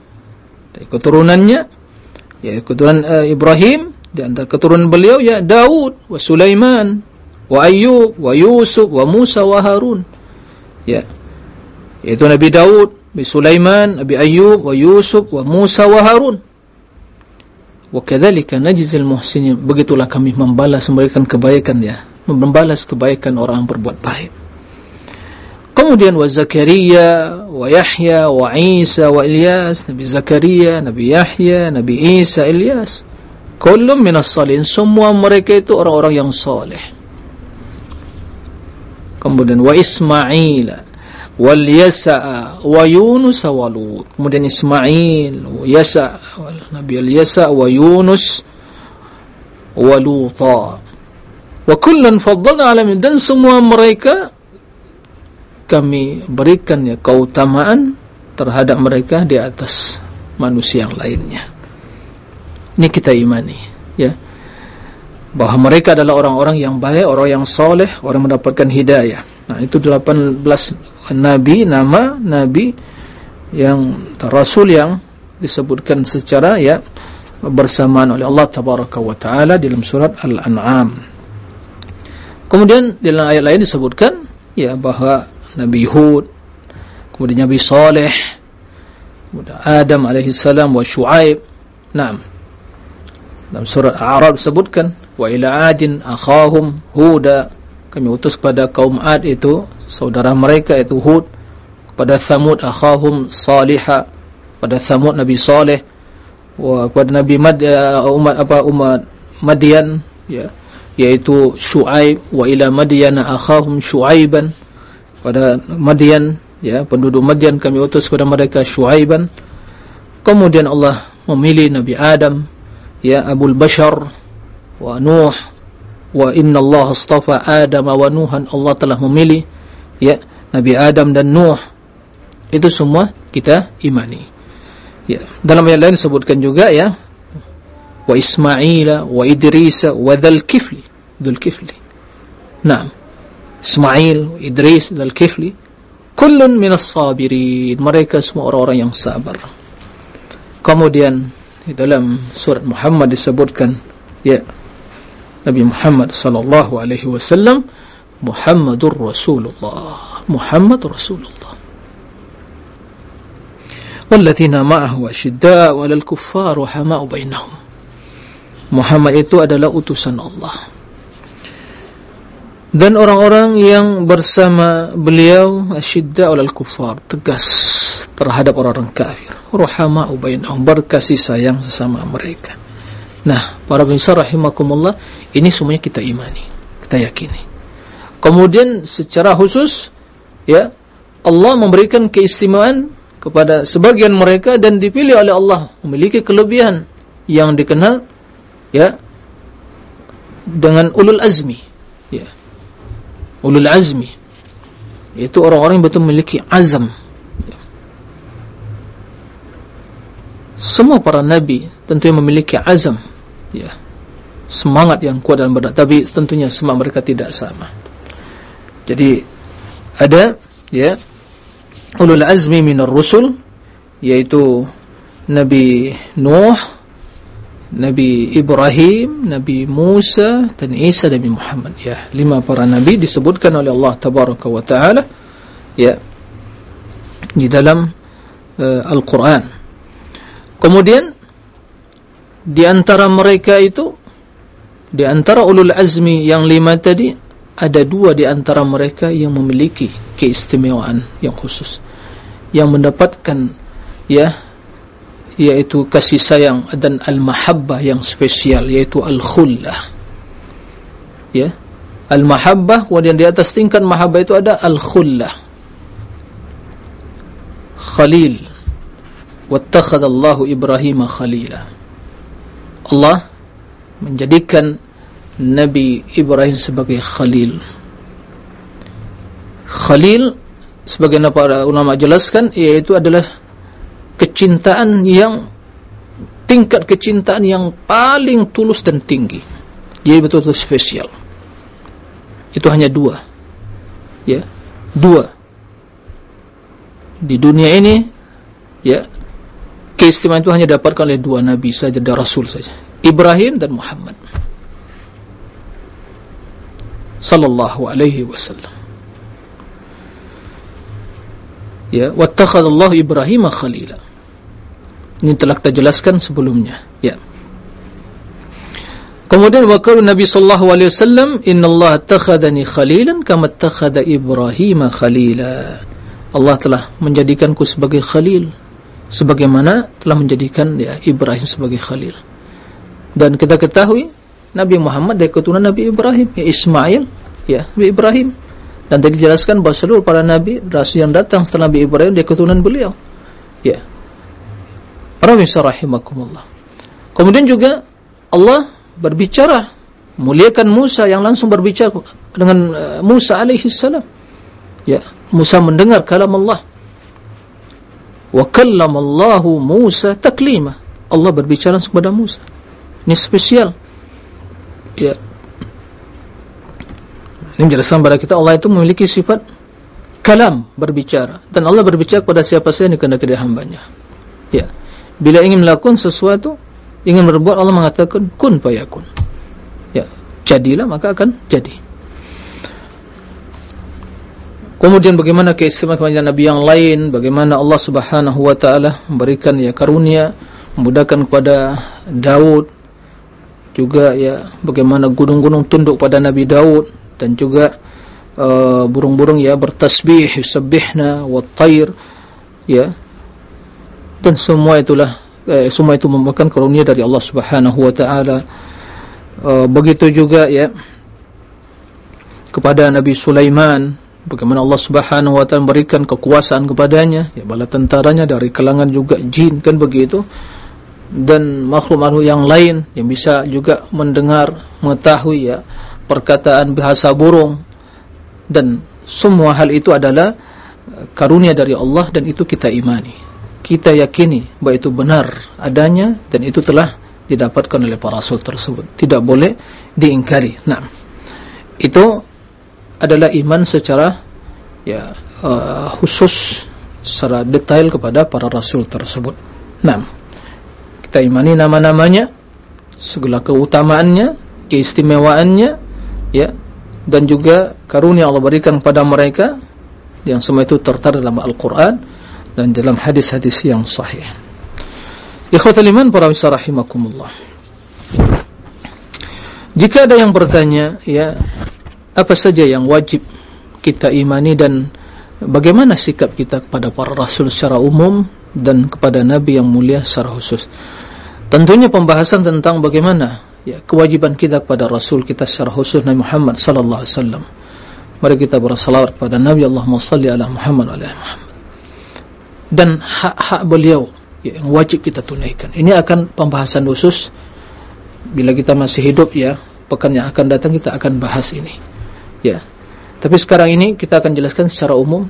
dari keturunannya ya keturunan uh, Ibrahim di antara keturunan beliau ya Daud wa Sulaiman wa Ayyub wa Yusuf wa Musa wa Harun. Ya itu Nabi Daud Nabi Sulaiman Nabi Ayyub wa Yusuf wa Musa wa Harun wa kadzalika najzil muhsinin begitulah kami membalas memberikan kebaikan ya membalas kebaikan orang yang berbuat baik. Kemudian wa Zakaria wa Yahya wa Isa wa Ilyas Nabi Zakaria Nabi Yahya Nabi Isa Ilyas. Kullum minas salihin. Semua mereka itu orang-orang yang soleh. Kemudian wa Ismail wal Yasa wa Yunus wa Lut kemudian Ismail Yasa Nabi Al-Yasa wa Yunus wa Lut wa kullan faddalna alamin dan semua mereka kami berikan ya keutamaan terhadap mereka di atas manusia yang lainnya. Ini kita imani, ya. Bahawa mereka adalah orang-orang yang baik, orang yang soleh, orang mendapatkan hidayah. Nah, itu 18 nabi, nama nabi yang rasul yang disebutkan secara ya bersamaan oleh Allah tabaraka wa taala dalam surat Al-An'am. Kemudian dalam ayat lain disebutkan ya bahwa Nabi Hud kemudian Nabi Saleh kemudian Adam alaihissalam wa Shu'aib. Naam. Dalam surat A'raf disebutkan wa ila adin akhahum huda kami utus kepada kaum Ad itu saudara mereka itu Hud kepada Thamud akhahum Salihah pada Thamud Nabi Saleh wa kepada Nabi Mad uh, umat apa umat Madian ya yaitu Shu'aib wa ila Madian akhahum Shu'aiban pada Madian ya penduduk Madian kami utus kepada mereka Syuaiban kemudian Allah memilih Nabi Adam ya Abul Bashar wa Nuh wa inna Allah astafa Adam wa Nuhan. Allah telah memilih ya Nabi Adam dan Nuh. Itu semua kita imani. Ya. Dalam ayat lain disebutkan juga ya wa Ismail wa Idris wa Dzul Kifli. Dzul Kifli. Naam. Ismail, Idris, dan Al-Kifli Kullun minas sabirin. Mereka semua orang-orang yang sabar. Kemudian Dalam surat Muhammad disebutkan Ya Nabi Muhammad sallallahu alaihi wasallam Muhammadur Rasulullah Muhammad Rasulullah. Walladzina ma'ahu asyidda'u alal kuffar Wahama'u bainahum Muhammad itu adalah utusan Allah. Dan orang-orang yang bersama beliau asyidda ulal kufar tegas terhadap orang-orang kafir. Ruhama ubainahum berkasih sayang sesama mereka nah para pemirsa rahimakumullah ini semuanya kita imani kita yakini kemudian secara khusus ya Allah memberikan keistimewaan kepada sebagian mereka dan dipilih oleh Allah memiliki kelebihan yang dikenal ya dengan ulul azmi ya ulul azmi itu orang-orang yang betul memiliki azam ya. semua para nabi tentunya memiliki azam. Ya. Semangat yang kuat dan berat tapi tentunya semua mereka tidak sama. Jadi ada ya ulul azmi minar rusul yaitu Nabi Nuh Nabi Ibrahim Nabi Musa dan Isa Nabi Muhammad. Ya lima para nabi disebutkan oleh Allah tabaraka wa taala ya di dalam uh, Al-Qur'an. Kemudian di antara mereka itu di antara ulul azmi yang lima tadi ada dua di antara mereka yang memiliki keistimewaan yang khusus. Yang mendapatkan ya yaitu kasih sayang dan al-mahabbah yang spesial yaitu al-khullah. Ya al-mahabbah kemudian di atas tingkat mahabbah itu ada al-khullah. Khalil. Wattakhadallahu ibrahim khalila Allah menjadikan Nabi Ibrahim sebagai Khalil. Khalil sebagaimana para ulama jelaskan yaitu adalah kecintaan yang tingkat kecintaan yang paling tulus dan tinggi. Jadi betul-betul spesial. Itu hanya dua. Ya. Dua. Di dunia ini ya keistimewaan itu hanya dapatkan oleh dua nabi saja dan rasul saja. Ibrahim dan Muhammad. Sallallahu alaihi wasallam. Ya wattakhadallahu ibrahim khalila. Ini telah kita jelaskan sebelumnya. Ya. Kemudian waqala nabi sallallahu alaihi wasallam innallaha takhadani khalilan kama takhada ibrahim khalila. Allah telah menjadikanku sebagai khalil sebagaimana telah menjadikan ya Ibrahim sebagai khalil dan kita ketahui Nabi Muhammad dari keturunan Nabi Ibrahim, ya Ismail, ya Nabi Ibrahim. Dan tadi dijelaskan bahawa seluruh para Nabi, Rasul yang datang setelah Nabi Ibrahim dari keturunan beliau. Ya. Rahimah rahimakumullah. Kemudian juga Allah berbicara, muliakan Musa yang langsung berbicara dengan uh, Musa alaihi salam. Ya, Musa mendengar kalam Allah. Wa kallamallahu Musa taklima. Allah berbicara kepada Musa. Ini spesial. Ya. Ini menjelaskan kepada kita Allah itu memiliki sifat kalam berbicara. Dan Allah berbicara kepada siapa saja dikehendaki dari hambanya. Ya. Bila ingin melakukan sesuatu ingin berbuat Allah mengatakan kun fayakun. Ya. Jadilah maka akan jadi kemudian bagaimana keistimewaan Nabi yang lain? Bagaimana Allah subhanahu wa ta'ala memberikan ya karunia memudahkan kepada Daud? Juga ya bagaimana gunung-gunung tunduk pada Nabi Daud? Dan juga uh, burung-burung uh, ya bertasbih yusabbihna wat-tayr ya. Dan semua itulah eh, semua itu merupakan karunia dari Allah Subhanahu wa taala. Uh, begitu juga ya kepada Nabi Sulaiman bagaimana Allah Subhanahu wa taala memberikan kekuasaan kepadanya ya bala tentaranya dari kalangan juga jin kan begitu dan makhluk-makhluk yang lain yang bisa juga mendengar, mengetahui ya perkataan bahasa burung dan semua hal itu adalah uh, karunia dari Allah dan itu kita imani. Kita yakini bahawa itu benar adanya dan itu telah didapatkan oleh para rasul tersebut. Tidak boleh diingkari. Nah, itu adalah iman secara ya uh, khusus secara detail kepada para rasul tersebut. Nah, kita imani nama-namanya segala keutamaannya keistimewaannya ya dan juga karunia Allah berikan kepada mereka yang semua itu tertera dalam Al-Quran dan dalam hadis-hadis yang sahih. Ikhwatal iman para wisar rahimakumullah. Jika ada yang bertanya ya apa saja yang wajib kita imani dan bagaimana sikap kita kepada para rasul secara umum dan kepada nabi yang mulia secara khusus. Tentunya pembahasan tentang bagaimana ya, kewajiban kita kepada Rasul kita secara khusus Nabi Muhammad sallallahu alaihi wasallam. mari kita bersalawat kepada Nabi Allahumma salli ala Muhammad wa ala Muhammad. Dan hak-hak beliau yang wajib kita tunaikan. Ini akan pembahasan khusus. Bila kita masih hidup ya pekan yang akan datang kita akan bahas ini ya. Tapi sekarang ini kita akan jelaskan secara umum.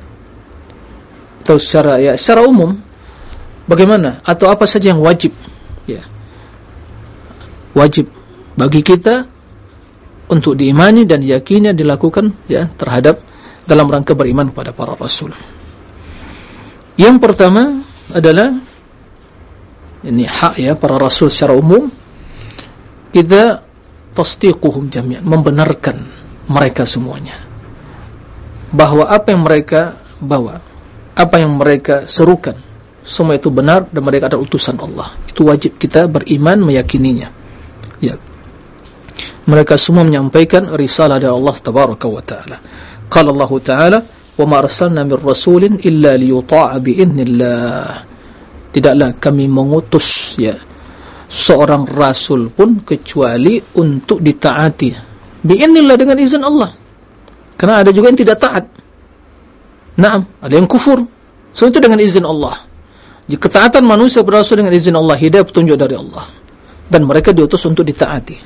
Atau secara ya secara umum bagaimana atau apa saja yang wajib. Ya. Wajib bagi kita untuk diimani dan yakini dilakukan ya terhadap dalam rangka beriman kepada para rasul. Yang pertama adalah ini hak ya para rasul secara umum. Kita tasdiquhum jami'an membenarkan mereka semuanya. Bahwa apa yang mereka bawa apa yang mereka serukan semua itu benar dan mereka adalah utusan Allah. Itu wajib kita beriman meyakininya. Ya. Mereka semua menyampaikan risalah dari Allah tabaraka wa taala. Qala Allah taala, "Wa ma arsalna min rasulin illa liyuta'a bi idznillah." Tidaklah kami mengutus ya seorang rasul pun kecuali untuk ditaati bi idznillah dengan izin Allah. Karena ada juga yang tidak taat. Naam, ada yang kufur. So itu dengan izin Allah. Ketaatan manusia berasal dengan izin Allah, hidayah petunjuk dari Allah. Dan mereka diutus untuk ditaati.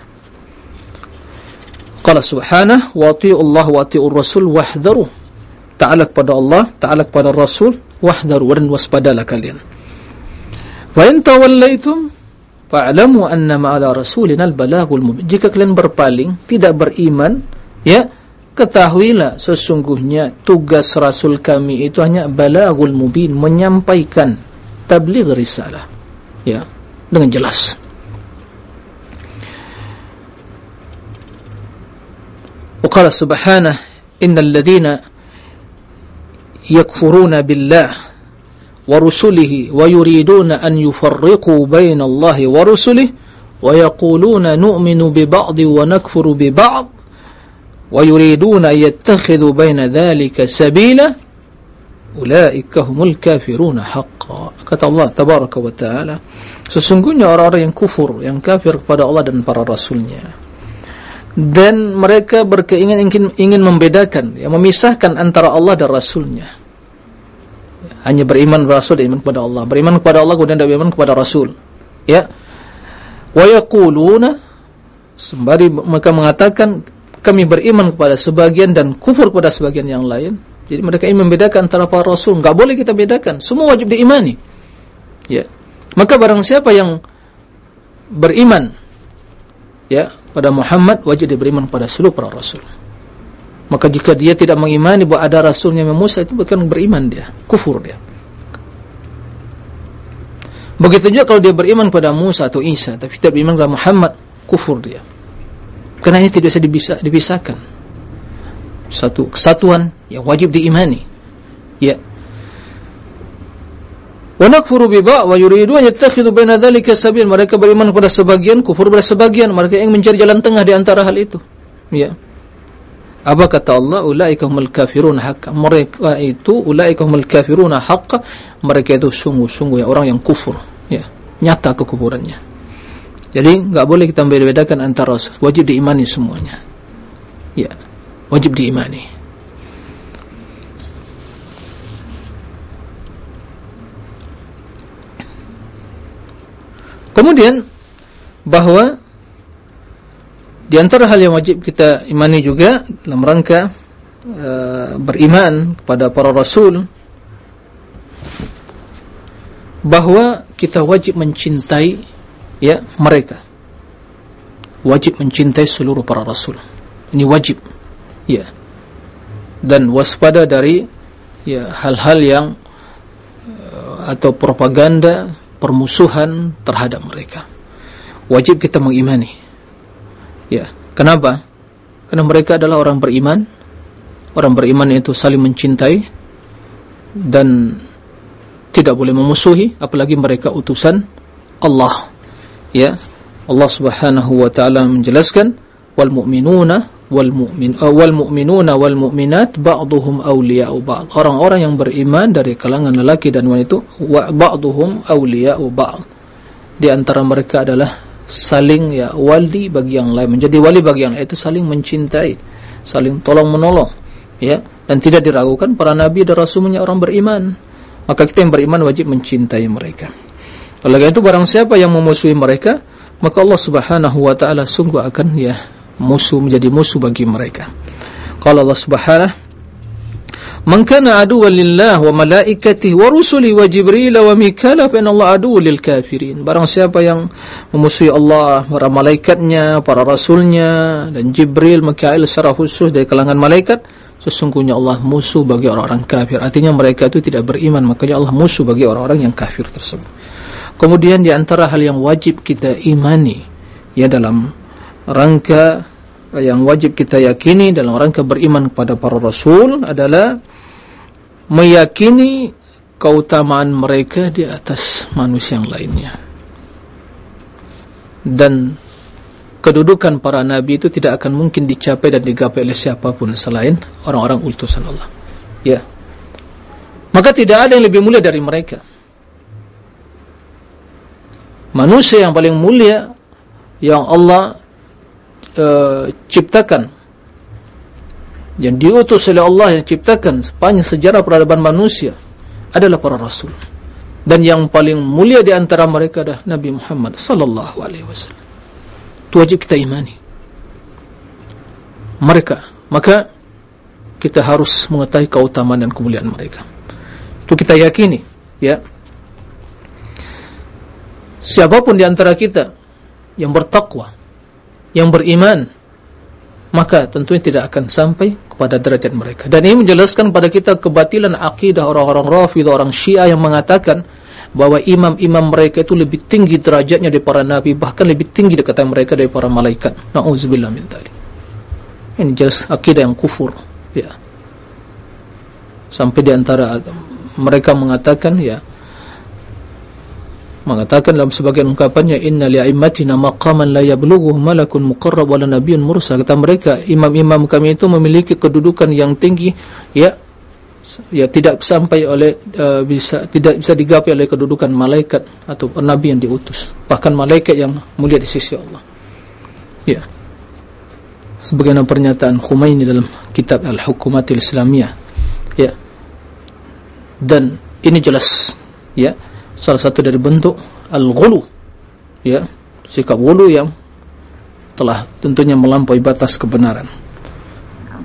Qala subhanah wa Allah wa ati'u Rasul wahdharu. Ta'ala kepada Allah, ta'ala kepada Rasul, wahdharu dan waspadalah kalian. Wa in tawallaitum fa'lamu annama 'ala rasulina al-balaghul mubin. Jika kalian berpaling, tidak beriman, ya, ketahuilah sesungguhnya tugas rasul kami itu hanya balaghul mubin, menyampaikan tabligh risalah. Ya, dengan jelas. وقال سبحانه إن الذين يكفرون بالله ورسله ويريدون أن يفرقوا بين الله ورسله ويقولون نؤمن ببعض ونكفر ببعض ويريدون أن يتخذوا بين ذلك سبيلا أولئك هم الكافرون حقا kata Allah tabaraka wa ta'ala sesungguhnya orang-orang yang kufur yang kafir kepada Allah dan para rasulnya dan mereka berkeinginan ingin ingin membedakan ya memisahkan antara Allah dan rasulnya hanya beriman kepada rasul dan iman kepada Allah. Beriman kepada Allah kemudian tidak beriman kepada rasul. Ya. Wa yaquluna sembari mereka mengatakan kami beriman kepada sebagian dan kufur kepada sebagian yang lain. Jadi mereka ingin membedakan antara para rasul. Enggak boleh kita bedakan. Semua wajib diimani. Ya. Maka barang siapa yang beriman ya pada Muhammad wajib dia beriman pada seluruh para rasul maka jika dia tidak mengimani bahawa ada rasulnya Musa itu bukan beriman dia. Kufur dia. Begitu juga kalau dia beriman pada Musa atau Isa tapi tidak beriman kepada Muhammad kufur dia. Karena ini tidak bisa dibisa, dipisahkan. Satu kesatuan yang wajib diimani. Ya. Wa nakfuru bi ba' wa yuridu an yattakhidhu baina dhalika sabil. Mereka beriman kepada sebagian kufur kepada sebagian. Mereka ingin mencari jalan tengah di antara hal itu. Ya apa kata Allah? Ulaika humul kafirun haqq. Mereka itu ulaika humul kafirun haqq mereka itu sungguh-sungguh ya orang yang kufur ya. Nyata kekufurannya jadi enggak boleh kita membedakan antara wajib diimani semuanya. Ya wajib diimani. Kemudian bahawa di antara hal yang wajib kita imani juga dalam rangka uh, beriman kepada para rasul bahawa kita wajib mencintai ya mereka wajib mencintai seluruh para rasul ini wajib ya dan waspada dari ya hal-hal yang uh, atau propaganda permusuhan terhadap mereka. Wajib kita mengimani. Ya, kenapa? Karena mereka adalah orang beriman. Orang beriman itu saling mencintai dan tidak boleh memusuhi apalagi mereka utusan Allah. Ya. Allah Subhanahu wa taala menjelaskan wal mu'minuna wal mu'min uh, wal mu'minuna wal mu'minat ba'dhum awliya'u ba'd orang-orang yang beriman dari kalangan lelaki dan wanita wa ba'dhum awliya'u ba'd di antara mereka adalah saling ya wali bagi yang lain menjadi wali bagi yang lain itu saling mencintai saling tolong menolong ya. Dan tidak diragukan para nabi dan rasulnya orang beriman. Maka kita yang beriman wajib mencintai mereka. Oleh karena itu barang siapa yang memusuhi mereka maka Allah subhanahu wa ta'ala sungguh akan ya musuh menjadi musuh bagi mereka. Kalau Allah subhanahu Man kana aduwwan lillah wa malaikatihi wa rusuli wa jibril wa mikala fa inna Allah aduwwul lil kafirin. Barang siapa yang memusuhi Allah, para malaikatnya, para rasulnya dan Jibril, Mikail secara khusus dari kalangan malaikat, sesungguhnya Allah musuh bagi orang-orang kafir. Artinya mereka itu tidak beriman, makanya Allah musuh bagi orang-orang yang kafir tersebut. Kemudian di antara hal yang wajib kita imani ya dalam rangka yang wajib kita yakini dalam rangka beriman kepada para rasul adalah meyakini keutamaan mereka di atas manusia yang lainnya. Dan kedudukan para nabi itu tidak akan mungkin dicapai dan digapai oleh siapapun selain orang-orang utusan Allah. Ya. Maka tidak ada yang lebih mulia dari mereka. Manusia yang paling mulia yang Allah uh, ciptakan yang diutus oleh Allah yang diciptakan sepanjang sejarah peradaban manusia adalah para rasul. Dan yang paling mulia di antara mereka adalah Nabi Muhammad sallallahu alaihi wasallam. Itu wajib kita imani. Mereka maka kita harus mengetahui keutamaan dan kemuliaan mereka. Itu kita yakini ya. Siapapun di antara kita yang bertakwa yang beriman maka tentunya tidak akan sampai kepada derajat mereka. Dan ini menjelaskan kepada kita kebatilan akidah orang-orang Rafidah, orang Syiah yang mengatakan bahwa imam-imam mereka itu lebih tinggi derajatnya dari para nabi, bahkan lebih tinggi dekatan mereka dari para malaikat. Nauzubillah min dzalik. Ini jelas akidah yang kufur, ya. Sampai di antara mereka mengatakan ya mengatakan dalam sebagian ungkapannya inna li'immatina maqaman la yablughu malakun muqarrab wala nabiyyun mursal. Kata mereka imam-imam kami itu memiliki kedudukan yang tinggi ya ya tidak sampai oleh uh, bisa tidak bisa digapai oleh kedudukan malaikat atau nabi yang diutus. Bahkan malaikat yang mulia di sisi Allah. Ya. Sebagaimana pernyataan Khumaini dalam kitab Al-Hukumatil Islamiyah. Ya. Dan ini jelas ya salah satu dari bentuk al-ghulu ya sikap ghulu yang telah tentunya melampaui batas kebenaran.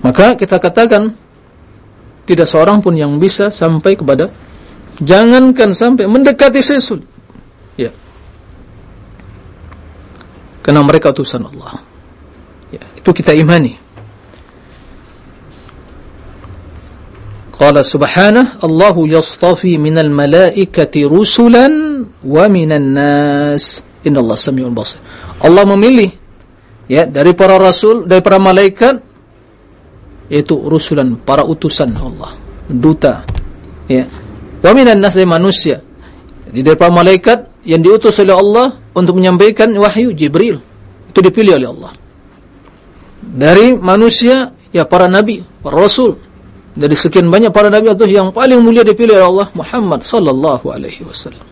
Maka kita katakan tidak seorang pun yang bisa sampai kepada jangankan sampai mendekati sesul ya. Karena mereka utusan Allah ya. Itu kita imani Qala subhanah Allahu yastafi minal malaikati rusulan wa minan nas Inna Allah sami'un basir. Allah memilih ya dari para rasul dari para malaikat yaitu rusulan para utusan Allah duta ya. Wa minan nas manusia. Jadi dari para malaikat yang diutus oleh Allah untuk menyampaikan wahyu Jibril. Itu dipilih oleh Allah. Dari manusia ya para nabi para rasul dari sekian banyak para nabi itu yang paling mulia dipilih oleh Allah Muhammad sallallahu alaihi wasallam.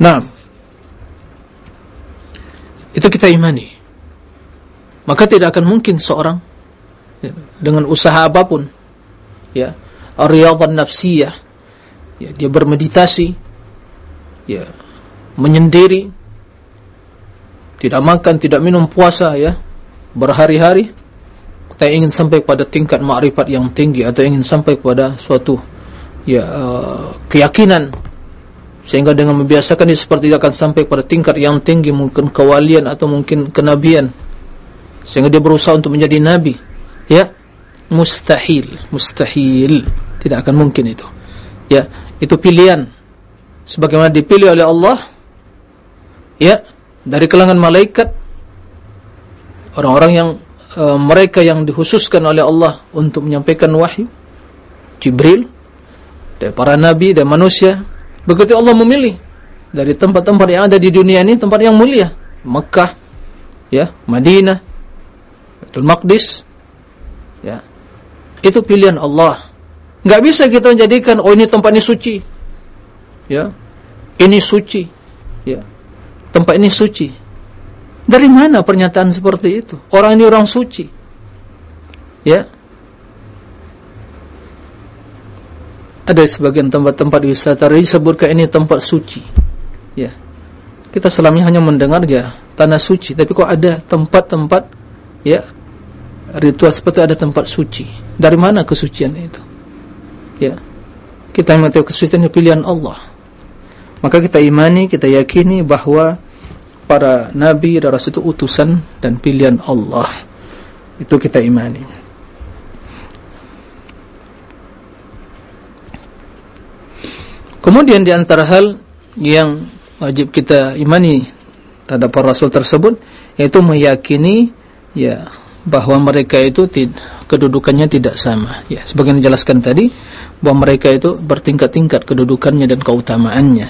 Nah, itu kita imani. Maka tidak akan mungkin seorang ya, dengan usaha apapun, ya, riyadhan nafsiyah, ya, dia bermeditasi, ya, menyendiri, tidak makan, tidak minum puasa ya. Berhari-hari kita ingin sampai pada tingkat makrifat yang tinggi atau ingin sampai pada suatu ya uh, keyakinan. Sehingga dengan membiasakan ini seperti akan sampai pada tingkat yang tinggi mungkin kewalian atau mungkin kenabian. Sehingga dia berusaha untuk menjadi nabi ya. Mustahil mustahil. Tidak akan mungkin itu ya. Itu pilihan. Sebagaimana dipilih oleh Allah ya dari kalangan malaikat orang-orang yang e, mereka yang dikhususkan oleh Allah untuk menyampaikan wahyu Jibril dari para nabi dan manusia begitu Allah memilih dari tempat-tempat yang ada di dunia ini tempat yang mulia. Mekah ya Madinah Baitul Maqdis ya. Itu pilihan Allah. Enggak bisa kita menjadikan oh ini tempat ini suci ya. Ini suci ya tempat ini suci Dari mana pernyataan seperti itu? Orang ini orang suci. Ya. Ada sebagian tempat-tempat wisata disebutkan ini tempat suci. Ya. Kita selama hanya mendengar ya tanah suci, tapi kok ada tempat-tempat ya ritual seperti ada tempat suci. Dari mana kesucian itu? Ya. Kita mengetahui kesucian pilihan Allah. Maka kita imani, kita yakini bahawa para nabi dan rasul itu utusan dan pilihan Allah. Itu kita imani. Kemudian di antara hal yang wajib kita imani terhadap para rasul tersebut yaitu meyakini ya bahawa mereka itu tid kedudukannya tidak sama. Ya, sebagaimana dijelaskan tadi bahawa mereka itu bertingkat-tingkat kedudukannya dan keutamaannya.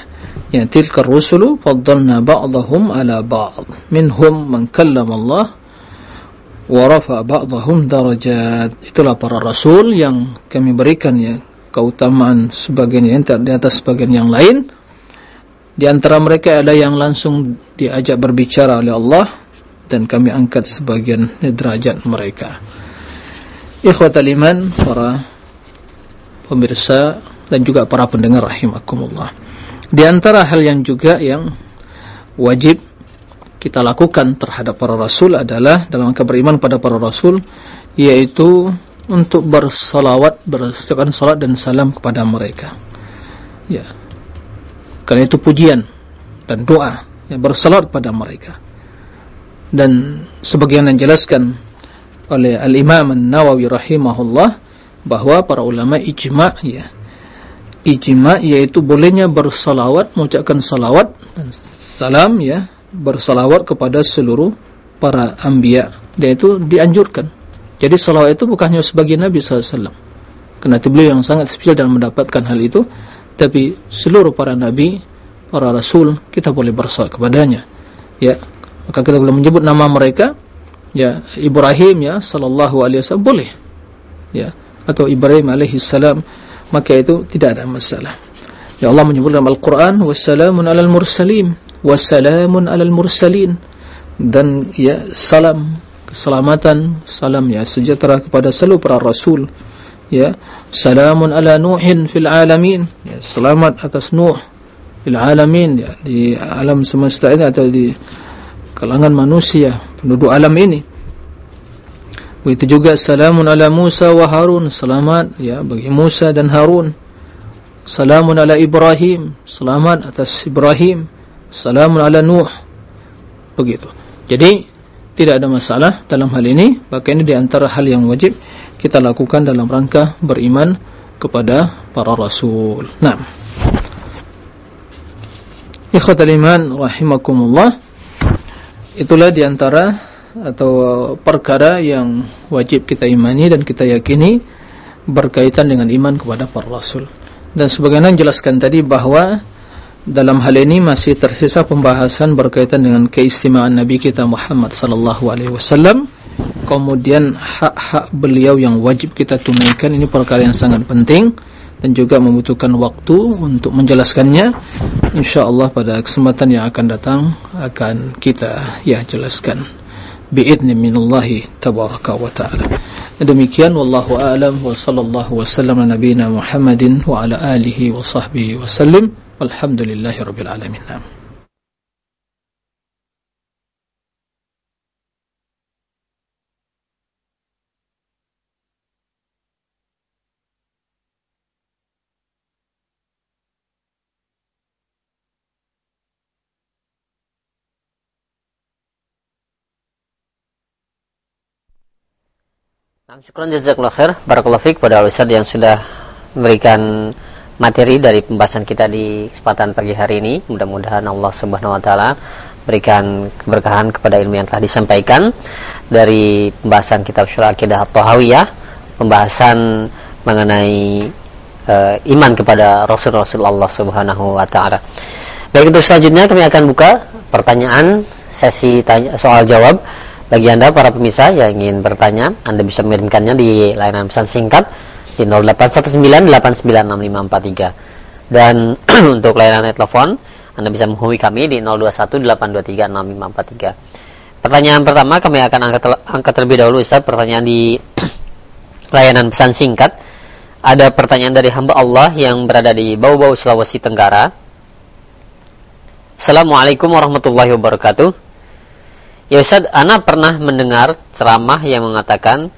Ya tilka rusulu faddalna ba'dahum ala ba'd. Minhum man kallama Allah wa rafa ba'dahum darajat. Itulah para rasul yang kami berikan ya keutamaan sebagian yang di atas sebagian yang lain. Di antara mereka ada yang langsung diajak berbicara oleh Allah dan kami angkat sebagian derajat mereka. Ikhwatal iman para pemirsa dan juga para pendengar rahimakumullah di antara hal yang juga yang wajib kita lakukan terhadap para rasul adalah dalam rangka beriman pada para rasul yaitu untuk bersalawat, bersekuan salat dan salam kepada mereka. Ya. Karena itu pujian dan doa ya bersalawat kepada mereka. Dan sebagian yang jelaskan oleh Al-Imam An-Nawawi rahimahullah bahwa para ulama ijma' ya. Ijma yaitu bolehnya bersalawat mengucapkan salawat dan salam ya bersalawat kepada seluruh para anbiya. Dan itu dianjurkan. Jadi salawat itu bukan hanya sebagai Nabi kerana itu beliau yang sangat spesial dalam mendapatkan hal itu. Tapi seluruh para Nabi para Rasul kita boleh bersalawat kepadanya. Ya maka kita boleh menyebut nama mereka. Ya Ibrahim ya sallallahu alaihi wasallam boleh. Ya atau Ibrahim alaihi salam maka itu tidak ada masalah. Ya Allah menyebut dalam Al-Quran, wassalamun alal mursalin, wassalamun alal mursalin, dan ya salam, keselamatan, salam ya sejahtera kepada seluruh para rasul, ya salamun ala nuhin fil alamin, ya selamat atas Nuh fil alamin, ya di alam semesta ini atau di kalangan manusia penduduk alam ini. Begitu juga salamun ala Musa wa Harun, selamat ya bagi Musa dan Harun. Salamun ala Ibrahim, selamat atas Ibrahim. Salamun ala Nuh. Begitu. Jadi tidak ada masalah dalam hal ini, bahkan ini di antara hal yang wajib kita lakukan dalam rangka beriman kepada para rasul. Nah. Ikhwatul iman rahimakumullah. Itulah di antara atau perkara yang wajib kita imani dan kita yakini berkaitan dengan iman kepada para rasul. Dan sebagaimana jelaskan tadi bahawa dalam hal ini masih tersisa pembahasan berkaitan dengan keistimewaan Nabi kita Muhammad sallallahu alaihi wasallam. Kemudian hak-hak beliau yang wajib kita tunaikan ini perkara yang sangat penting dan juga membutuhkan waktu untuk menjelaskannya. Insyaallah pada kesempatan yang akan datang akan kita ya jelaskan bi'idni minallahi tabaraka wa ta'ala. Demikian wallahu a'lam wa sallallahu wa sallam nabina muhammadin wa ala alihi wa sahbihi wa sallim walhamdulillahi rabbil alamin Nah, syukur jazakallahu khair. Barakallahu fiik pada Ustaz yang sudah memberikan materi dari pembahasan kita di kesempatan pagi hari ini. Mudah-mudahan Allah Subhanahu wa taala berikan keberkahan kepada ilmu yang telah disampaikan dari pembahasan kitab Syarah Aqidah At-Tahawiyah, pembahasan mengenai uh, iman kepada Rasul-Rasul Allah Subhanahu wa taala. Baik, untuk selanjutnya kami akan buka pertanyaan sesi tanya, soal jawab bagi Anda para pemirsa yang ingin bertanya, Anda bisa mengirimkannya di layanan pesan singkat di 0819896543. Dan untuk layanan telepon, Anda bisa menghubungi kami di 0218236543. Pertanyaan pertama kami akan angkat, angkat terlebih dahulu Ustaz, pertanyaan di layanan pesan singkat. Ada pertanyaan dari hamba Allah yang berada di Bau-Bau Sulawesi Tenggara. Assalamualaikum warahmatullahi wabarakatuh. Ya Ustaz, ana pernah mendengar ceramah yang mengatakan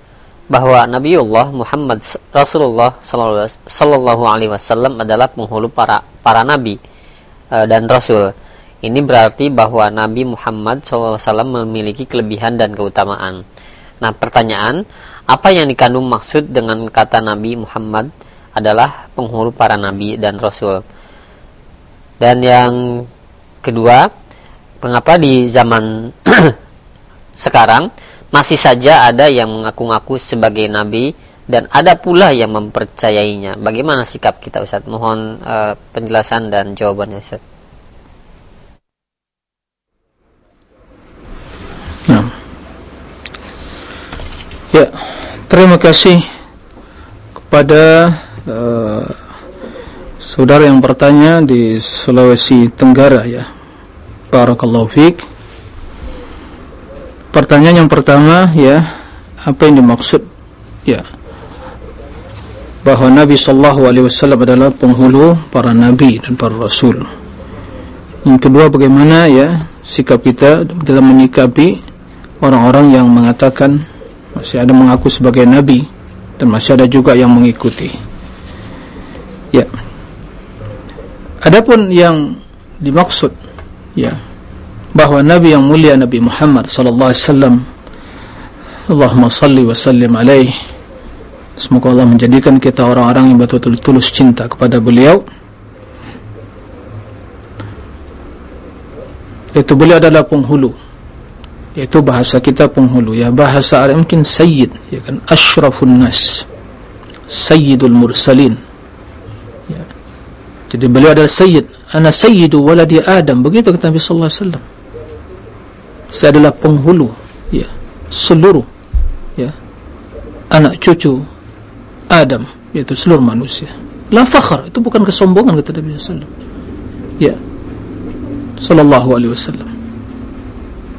bahwa Nabiullah Muhammad Rasulullah sallallahu alaihi wasallam adalah penghulu para para nabi eh, dan rasul. Ini berarti bahwa Nabi Muhammad SAW memiliki kelebihan dan keutamaan. Nah, pertanyaan, apa yang dikandung maksud dengan kata Nabi Muhammad adalah penghulu para nabi dan rasul? Dan yang kedua, mengapa di zaman sekarang masih saja ada yang mengaku-ngaku sebagai nabi dan ada pula yang mempercayainya. Bagaimana sikap kita Ustaz? Mohon uh, penjelasan dan jawabannya Ustaz. Nah. Ya, terima kasih kepada uh, saudara yang bertanya di Sulawesi Tenggara ya. Barakallahu fiik. Pertanyaan yang pertama ya, apa yang dimaksud ya? Bahawa Nabi sallallahu alaihi wasallam adalah penghulu para nabi dan para rasul. Yang kedua bagaimana ya sikap kita dalam menyikapi orang-orang yang mengatakan masih ada mengaku sebagai nabi dan masih ada juga yang mengikuti. Ya. Adapun yang dimaksud ya bahwa nabi yang mulia Nabi Muhammad sallallahu alaihi wasallam Allahumma salli wa sallim alaihi Semoga Allah menjadikan kita orang-orang yang betul-betul tulus cinta kepada beliau. Itu beliau adalah penghulu. Yaitu bahasa kita penghulu. Ya bahasa Arab mungkin sayyid ya kan? Asyrafun nas. Sayyidul mursalin. Ya. Jadi beliau adalah sayyid. Ana sayyidu waladi adam. Begitu kata Nabi sallallahu alaihi wasallam saya adalah penghulu ya. Seluruh ya. Anak cucu Adam yaitu seluruh manusia. La fakhr itu bukan kesombongan kata Nabi sallallahu ya. Sallallahu alaihi wasallam.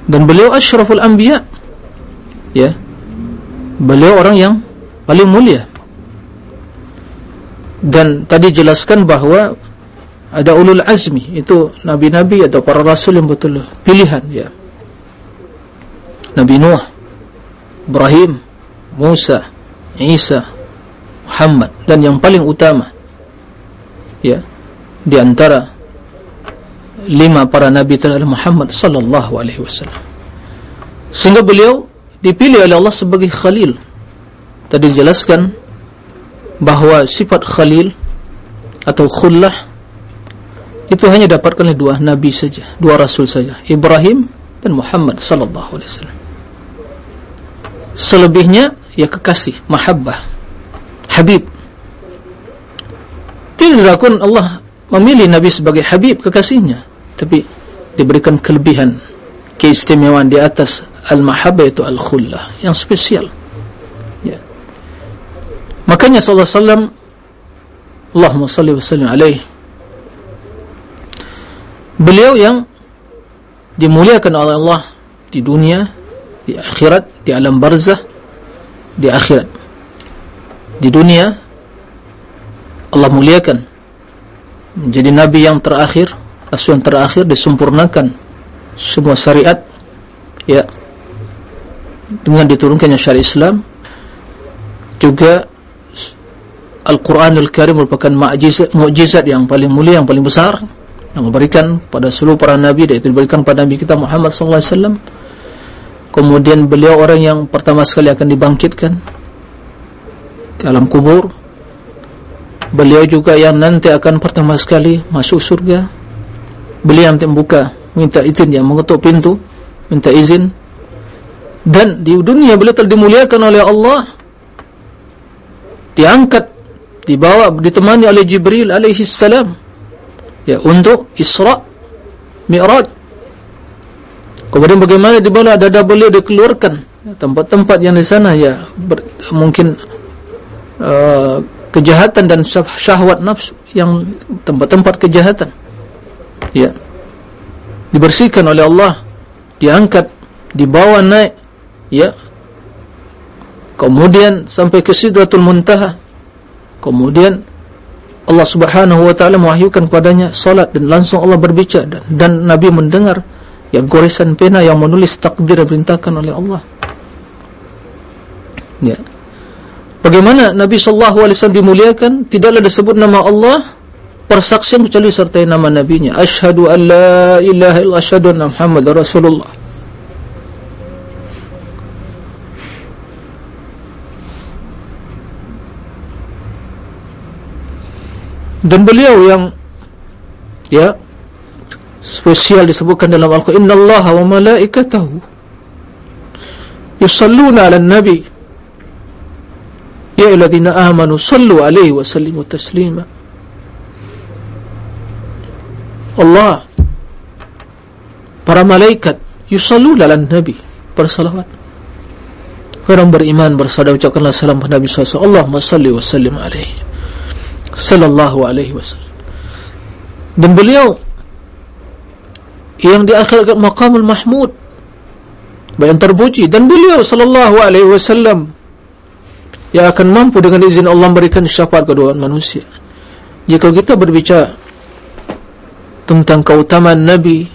Dan beliau asyraful anbiya ya. Beliau orang yang paling mulia. Dan tadi jelaskan bahawa ada ulul azmi itu nabi-nabi atau para rasul yang betul pilihan ya Nabi Nuh Ibrahim Musa Isa Muhammad dan yang paling utama ya di antara lima para nabi terakhir Muhammad sallallahu alaihi wasallam. Sehingga beliau dipilih oleh Allah sebagai khalil. Tadi dijelaskan bahawa sifat khalil atau khullah itu hanya dapatkan oleh dua nabi saja, dua rasul saja, Ibrahim dan Muhammad sallallahu alaihi wasallam. Selebihnya ya kekasih, mahabbah, habib. Tidak dilakukan Allah memilih Nabi sebagai habib kekasihnya tapi diberikan kelebihan keistimewaan di atas al-mahabbah itu al-khullah yang spesial ya. makanya sallallahu alaihi wasallam Allahumma salli wa sallim alaih beliau yang dimuliakan oleh Allah di dunia di akhirat di alam barzah di akhirat. Di dunia Allah muliakan. Menjadi nabi yang terakhir rasul yang terakhir disempurnakan semua syariat ya. Dengan diturunkannya syariat Islam juga Al-Quranul Karim merupakan mukjizat yang paling mulia yang paling besar yang diberikan pada seluruh para nabi dan itu diberikan pada nabi kita Muhammad sallallahu alaihi wasallam kemudian beliau orang yang pertama sekali akan dibangkitkan di alam kubur. Beliau juga yang nanti akan pertama sekali masuk surga. Beliau yang membuka minta izin yang mengetuk pintu minta izin. Dan di dunia beliau telah dimuliakan oleh Allah. Diangkat dibawa ditemani oleh Jibril alaihi salam. Ya untuk Isra Mi'raj kemudian bagaimana di mana dada beliau dikeluarkan? Tempat-tempat yang di sana ya ber, mungkin uh, kejahatan dan syahwat nafsu yang tempat-tempat kejahatan. Ya. Dibersihkan oleh Allah diangkat dibawa naik ya. Kemudian sampai ke sidratul muntaha. Kemudian Allah subhanahu wa ta'ala mewahyukan kepadanya salat dan langsung Allah berbicara dan, dan Nabi mendengar yang goresan pena yang menulis takdir yang perintahkan oleh Allah. Ya. Bagaimana Nabi wasallam dimuliakan? Tidaklah disebut nama Allah persaksian kecuali sertai nama nabinya. Asyhadu an la ilaha illa asyhadu anna muhammadar rasulullah. Dan beliau yang ya spesial disebutkan dalam Al-Quran Inna Allah wa malaikatahu yusalluna ala nabi. Ya iladina amanu sallu alaihi wa sallimu taslima. Allah para malaikat yusalluna ala nabi bersalawat. Orang beriman bersalawat ucapkanlah salam kepada Nabi SAW Allahumma salli wa sallim alaihi sallallahu alaihi wasallam. Dan beliau yang di akhir maqamul mahmud. Yang terpuji. Dan beliau sallallahu alaihi wasallam yang akan mampu dengan izin Allah memberikan syafaat kedua manusia. Jika kita berbicara tentang keutamaan Nabi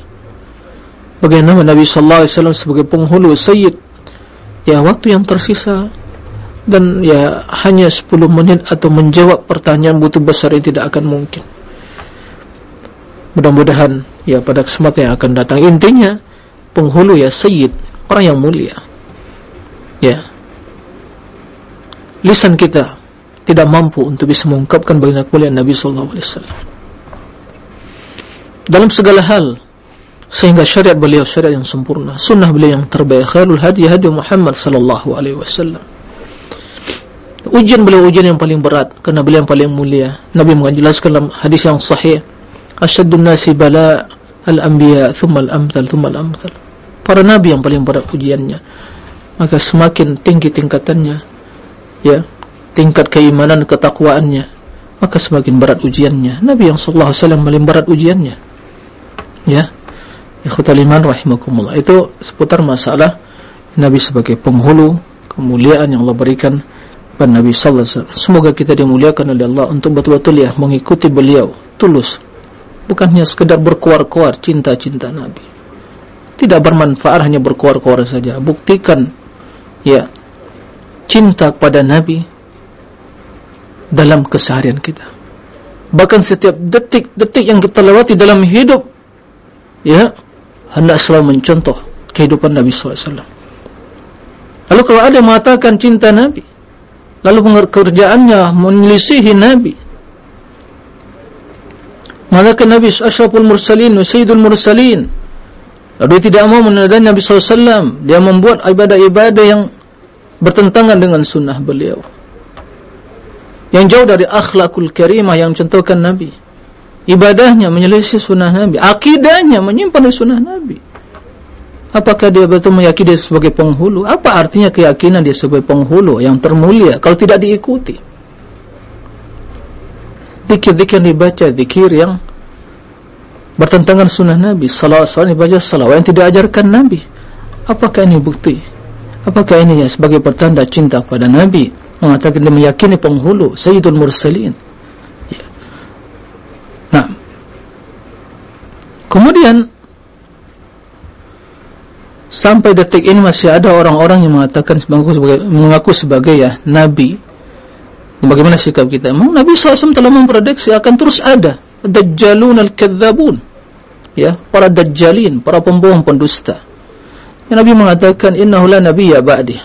bagaimana Nabi sallallahu alaihi wasallam sebagai penghulu sayyid ya waktu yang tersisa dan ya hanya 10 menit atau menjawab pertanyaan butuh besar yang tidak akan mungkin mudah-mudahan ya pada kesempatan yang akan datang. Intinya penghulu ya sayyid orang yang mulia. Ya. Lisan kita tidak mampu untuk bisa mengungkapkan bagaimana mulia Nabi wasallam. Dalam segala hal sehingga syariat beliau syariat yang sempurna sunnah beliau yang terbaik khairul hadi hadi Muhammad sallallahu alaihi wasallam. Ujian beliau ujian yang paling berat kerana beliau yang paling mulia. Nabi menjelaskan dalam hadis yang sahih asyaddun nasi bala al-anbiya thumma al-amthal thumma al-amthal. Para nabi yang paling berat ujiannya. Maka semakin tinggi tingkatannya ya tingkat keimanan ketakwaannya maka semakin berat ujiannya. Nabi yang sallallahu alaihi wasallam paling berat ujiannya. Ya ikhwatul iman rahimakumullah. Itu seputar masalah Nabi sebagai penghulu kemuliaan yang Allah berikan kepada Nabi sallallahu alaihi wasallam. Semoga kita dimuliakan oleh Allah untuk betul-betul ya mengikuti beliau tulus. Bukannya sekedar berkuar-kuar cinta-cinta Nabi. Tidak bermanfaat hanya berkuar-kuar saja. Buktikan ya cinta kepada Nabi dalam keseharian kita. Bahkan setiap detik-detik yang kita lewati dalam hidup ya hendak selalu mencontoh kehidupan Nabi wasallam. Lalu kalau ada mengatakan cinta Nabi lalu pekerjaannya menyelisihi Nabi maka Nabi Ashraful Mursalin Sayyidul Mursalin. Lalu dia tidak mau menadani Nabi SAW dia membuat ibadah-ibadah yang bertentangan dengan sunnah beliau. Yang jauh dari akhlakul karimah yang mencontohkan Nabi. Ibadahnya menyelisih sunnah Nabi. Akidahnya menyimpan sunnah Nabi. Apakah dia betul meyakini sebagai penghulu? Apa artinya keyakinan dia sebagai penghulu yang termulia kalau tidak diikuti? Dikir-dikir dibaca, dikir yang bertentangan sunnah Nabi. Salawat-salawat dibaca salawat yang tidak ajarkan Nabi. Apakah ini bukti? Apakah ini ya sebagai pertanda cinta kepada Nabi? Mengatakan dia meyakini penghulu, Sayyidul Mursalin. Ya. Nah, kemudian sampai detik ini masih ada orang-orang yang mengatakan mengaku sebagai, mengaku sebagai ya nabi bagaimana sikap kita? Memang Nabi SAW telah memprediksi akan terus ada. Dajjalun al-kadzabun ya para dajjalin para pembohong pendusta. Ya, Nabi mengatakan innahu la nabiyya ba'di.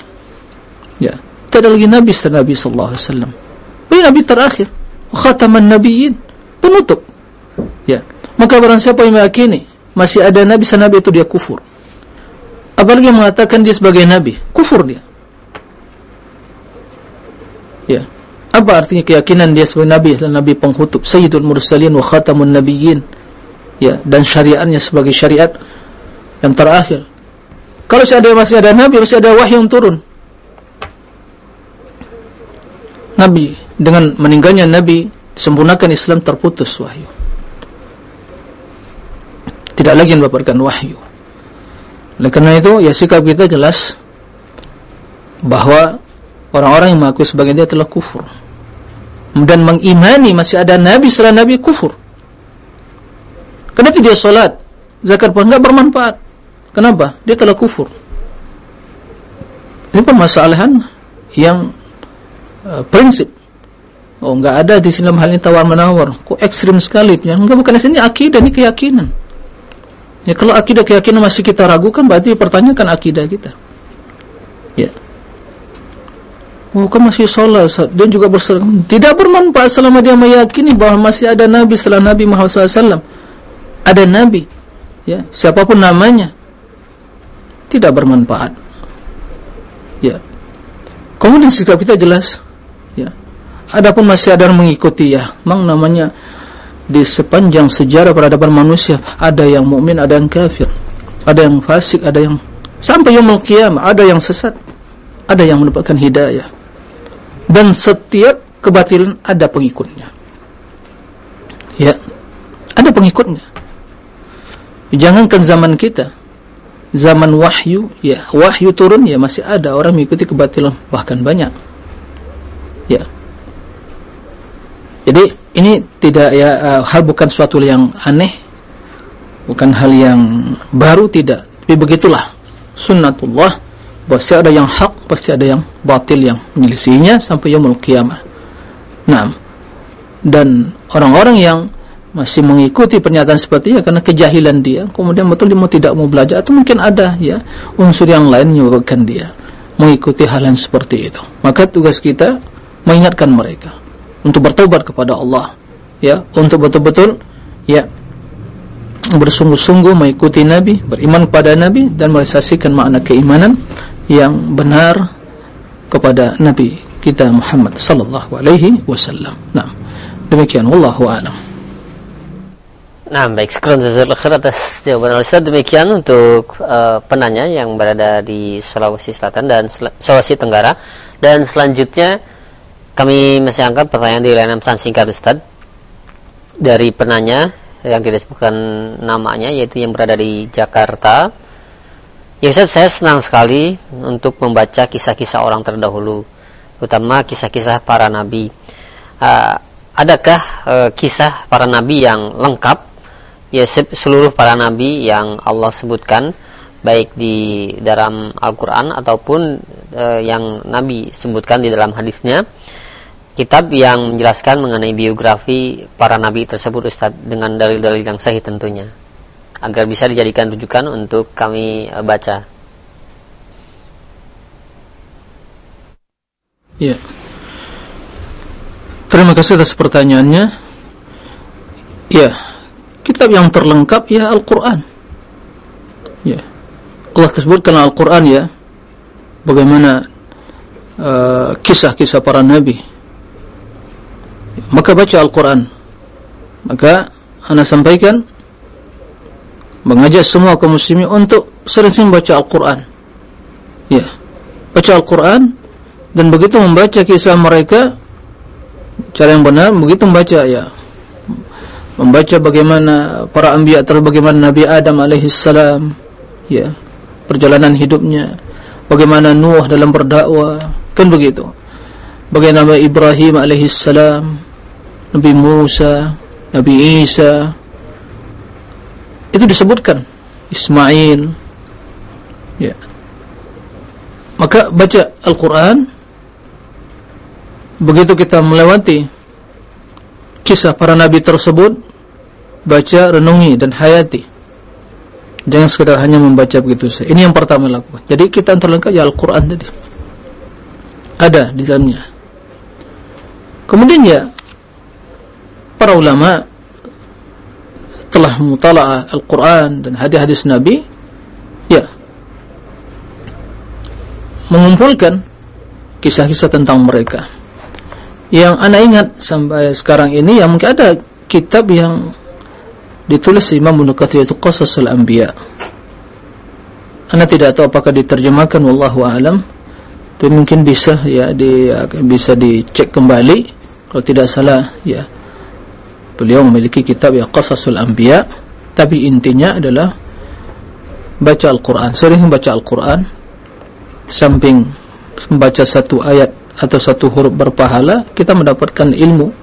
Ya tidak lagi nabi setelah Nabi wasallam. Ini nabi terakhir. Khataman nabiyyin. Penutup. Ya maka barang siapa yang meyakini masih ada nabi setelah nabi itu dia kufur. Apalagi mengatakan dia sebagai nabi kufur dia ya apa artinya keyakinan dia sebagai nabi? Adalah nabi penghutup sayyidul mursalin wa khatamun nabiyyin. Ya dan syariatnya sebagai syariat yang terakhir. Kalau ada masih ada nabi masih ada wahyu yang turun. Nabi dengan meninggalnya nabi sempurnakan Islam terputus wahyu. Tidak lagi mendapatkan wahyu. Oleh karena itu ya sikap kita jelas bahawa orang-orang yang mengaku sebagai dia telah kufur dan mengimani masih ada nabi setelah nabi kufur. Kenapa dia solat? Zakat pun enggak bermanfaat. Kenapa? Dia telah kufur. Ini permasalahan yang uh, prinsip. Oh enggak ada di sini hal ini tawar menawar. Kok ekstrim sekali ya enggak bukan ini akidah ini keyakinan. Ya kalau akidah keyakinan masih kita ragukan berarti pertanyakan akidah kita ya Oh, kan masih sholat Ustaz. Dia juga berserang. Tidak bermanfaat selama dia meyakini bahawa masih ada Nabi setelah Nabi Muhammad SAW. Ada Nabi. Ya, siapapun namanya. Tidak bermanfaat. Ya. Kemudian sikap kita jelas. Ya. Adapun masih ada yang mengikuti ya. Memang namanya di sepanjang sejarah peradaban manusia ada yang mukmin, ada yang kafir. Ada yang fasik, ada yang sampai yang qiyamah, ada yang sesat. Ada yang mendapatkan hidayah dan setiap kebatilan ada pengikutnya. Ya. Ada pengikutnya. Jangankan zaman kita. Zaman wahyu ya. Wahyu turun ya masih ada orang mengikuti kebatilan. Bahkan banyak. Ya. Jadi ini tidak ya uh, hal bukan suatu yang aneh. Bukan hal yang baru tidak. Tapi begitulah sunnatullah pasti ada yang hak, pasti ada yang batil yang menyelisihinya sampai yaumul qiyamah. Nah, dan orang-orang yang masih mengikuti pernyataan seperti ini karena kejahilan dia, kemudian betul dia mau tidak mau belajar atau mungkin ada ya unsur yang lain menyebabkan dia mengikuti hal yang seperti itu. Maka tugas kita mengingatkan mereka untuk bertobat kepada Allah, ya, untuk betul-betul ya bersungguh-sungguh mengikuti Nabi, beriman kepada Nabi dan merealisasikan makna keimanan yang benar kepada Nabi kita Muhammad sallallahu alaihi wasallam. Nah, demikian wallahu alam. Nah, baik jazakallahu khair atas jawaban Ustaz. Demikian untuk uh, penanya yang berada di Sulawesi Selatan dan Sulawesi Tenggara dan selanjutnya kami masih angkat pertanyaan di layanan pesan singkat Ustaz dari penanya yang tidak disebutkan namanya yaitu yang berada di Jakarta Ya Ustaz, saya senang sekali untuk membaca kisah-kisah orang terdahulu, terutama kisah-kisah para nabi. Uh, adakah uh, kisah para nabi yang lengkap? Ya seluruh para nabi yang Allah sebutkan baik di dalam Al-Qur'an ataupun uh, yang nabi sebutkan di dalam hadisnya. Kitab yang menjelaskan mengenai biografi para nabi tersebut Ustaz dengan dalil-dalil yang sahih tentunya agar bisa dijadikan rujukan untuk kami uh, baca. Ya. Terima kasih atas pertanyaannya. Ya. Kitab yang terlengkap ya Al-Qur'an. Ya. Allah tersebutkan Al-Qur'an ya. Bagaimana uh, kisah-kisah uh, para nabi. Maka baca Al-Qur'an. Maka ana sampaikan mengajak semua kaum muslimin untuk sering-sering baca Al-Quran. Ya. Baca Al-Quran dan begitu membaca kisah mereka cara yang benar begitu membaca ya. Membaca bagaimana para anbiya terus bagaimana Nabi Adam alaihissalam ya. Perjalanan hidupnya bagaimana Nuh dalam berdakwah kan begitu. Bagaimana Nabi Ibrahim alaihissalam Nabi Musa Nabi Isa itu disebutkan. Ismail. Ya. Maka baca Al-Quran. Begitu kita melewati kisah para nabi tersebut baca, renungi dan hayati. Jangan sekedar hanya membaca begitu saja. Ini yang pertama lakukan. Jadi kita terlengkap ya Al-Quran tadi. Ada di dalamnya. Kemudian ya para ulama telah mutalaah Al-Quran dan hadis-hadis Nabi ya mengumpulkan kisah-kisah tentang mereka. Yang anda ingat sampai sekarang ini yang mungkin ada kitab yang ditulis Imam Munukathir itu Qasasul Anbiya. Anda tidak tahu apakah diterjemahkan Wallahu Alam. Tapi mungkin bisa ya di, bisa dicek kembali. Kalau tidak salah ya beliau memiliki kitab ya Qasasul Anbiya tapi intinya adalah baca Al-Quran sering baca Al-Quran samping membaca satu ayat atau satu huruf berpahala kita mendapatkan ilmu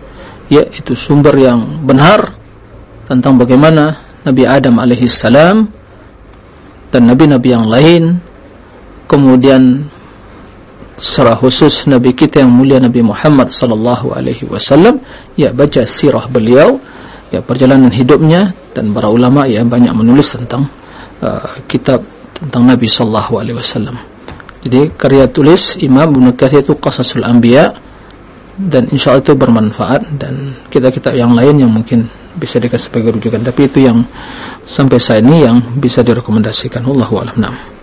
ya itu sumber yang benar tentang bagaimana Nabi Adam alaihissalam dan nabi-nabi yang lain kemudian secara khusus nabi kita yang mulia Nabi Muhammad sallallahu alaihi wasallam. Ya baca sirah beliau. Ya perjalanan hidupnya dan para ulama ya banyak menulis tentang uh, kitab tentang Nabi sallallahu alaihi wasallam. Jadi karya tulis Imam Ibnu Katsir itu Qasasul Anbiya dan insyaallah itu bermanfaat dan kitab-kitab yang lain yang mungkin bisa dikasih sebagai rujukan. Tapi itu yang sampai saat ini yang bisa direkomendasikan. Wallahu a'lam.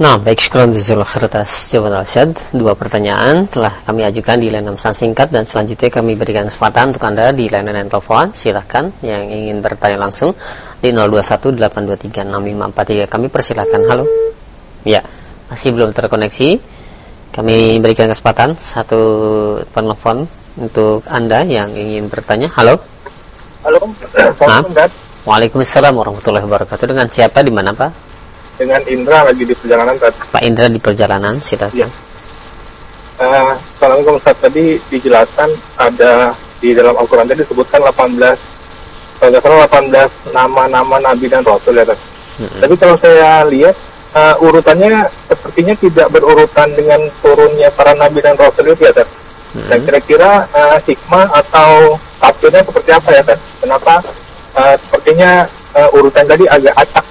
Nah. Baik syukuran jazakallahu khair atas jawaban Rashad. Dua pertanyaan telah kami ajukan di layanan pesan singkat dan selanjutnya kami berikan kesempatan untuk Anda di layanan telepon. Silakan yang ingin bertanya langsung di 0218236543. Kami persilakan. Halo. Ya, masih belum terkoneksi. Kami berikan kesempatan satu penelpon untuk Anda yang ingin bertanya. Halo. Halo. Waalaikumsalam warahmatullahi wabarakatuh. Dengan siapa di mana, Pak? Dengan Indra lagi di perjalanan tadi. Pak Indra di perjalanan, silakan. Ya. Uh, Assalamualaikum Ustaz, tadi dijelaskan ada di dalam Al-Quran tadi disebutkan 18 kalau salah 18 nama-nama Nabi dan Rasul ya Mm -hmm. Tapi kalau saya lihat uh, urutannya sepertinya tidak berurutan dengan turunnya para Nabi dan Rasul itu ya Tad. Mm -hmm. Dan kira-kira uh, hikmah atau tafsirnya seperti apa ya Tad? Kenapa uh, sepertinya uh, urutan tadi agak acak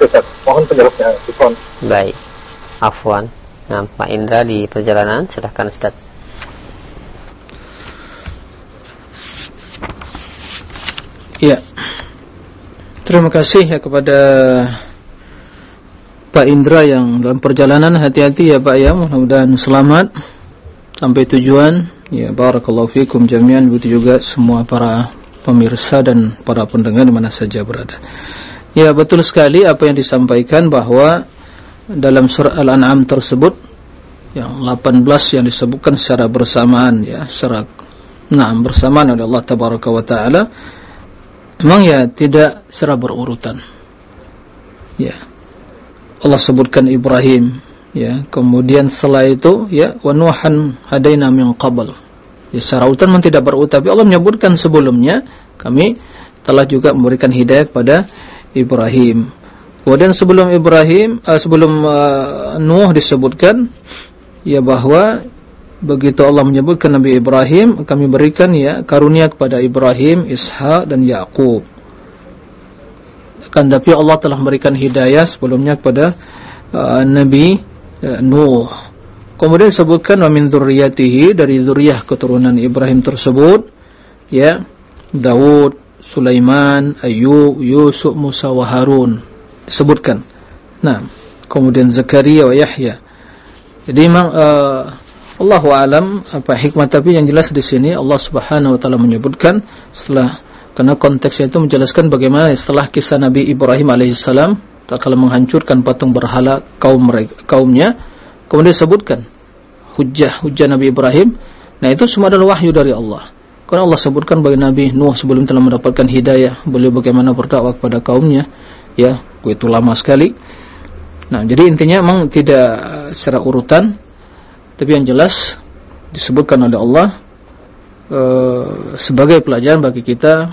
Ustaz. Mohon penjelasannya. Afwan. Baik. Afwan. Nah, Pak Indra di perjalanan, silahkan Ustaz. Ya. Terima kasih ya kepada Pak Indra yang dalam perjalanan hati-hati ya Pak ya mudah-mudahan selamat sampai tujuan ya barakallahu fikum jami'an begitu juga semua para pemirsa dan para pendengar di mana saja berada. Ya betul sekali apa yang disampaikan bahawa dalam surah Al-An'am tersebut yang 18 yang disebutkan secara bersamaan ya secara na'am bersamaan oleh Allah tabaraka wa taala memang ya tidak secara berurutan. Ya. Allah sebutkan Ibrahim ya kemudian setelah itu ya wa nuhan hadaina min qabl. Ya secara urutan memang tidak berurutan tapi Allah menyebutkan sebelumnya kami telah juga memberikan hidayah kepada Ibrahim. Kemudian sebelum Ibrahim, uh, sebelum uh, Nuh disebutkan, ya bahwa begitu Allah menyebutkan Nabi Ibrahim, kami berikan ya karunia kepada Ibrahim, Ishak dan Yakub. Kan tapi Allah telah memberikan hidayah sebelumnya kepada uh, Nabi uh, Nuh. Kemudian disebutkan wa min dzurriyyatihi dari zuriyah keturunan Ibrahim tersebut ya Daud Sulaiman, Ayub, Yusuf, Musa wa Harun disebutkan. Nah, kemudian Zakaria wa Yahya. Jadi memang uh, Allahu alam apa hikmah tapi yang jelas di sini Allah Subhanahu wa taala menyebutkan setelah karena konteksnya itu menjelaskan bagaimana setelah kisah Nabi Ibrahim alaihissalam tatkala menghancurkan patung berhala kaum mereka kaumnya kemudian disebutkan hujjah hujjah Nabi Ibrahim nah itu semua adalah wahyu dari Allah Karena Allah sebutkan bagi Nabi Nuh sebelum telah mendapatkan hidayah, beliau bagaimana berdakwah kepada kaumnya, ya, itu lama sekali. Nah, jadi intinya memang tidak secara urutan, tapi yang jelas disebutkan oleh Allah e, sebagai pelajaran bagi kita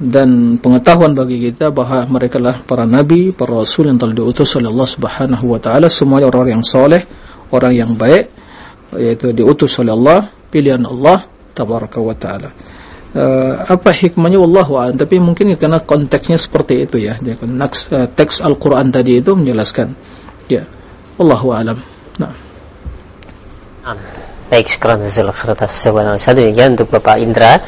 dan pengetahuan bagi kita bahawa mereka lah para nabi, para rasul yang telah diutus oleh Allah Subhanahu wa taala, semuanya orang yang soleh, orang yang baik, yaitu diutus oleh Allah, pilihan Allah tabaraka wa taala. Uh, apa hikmahnya wallahu a'lam tapi mungkin karena konteksnya seperti itu ya. Jadi uh, teks Al-Qur'an tadi itu menjelaskan. Ya. Wallahu a'lam. Nah. Baik, atas jawaban Ustaz. Demikian untuk Bapak Indra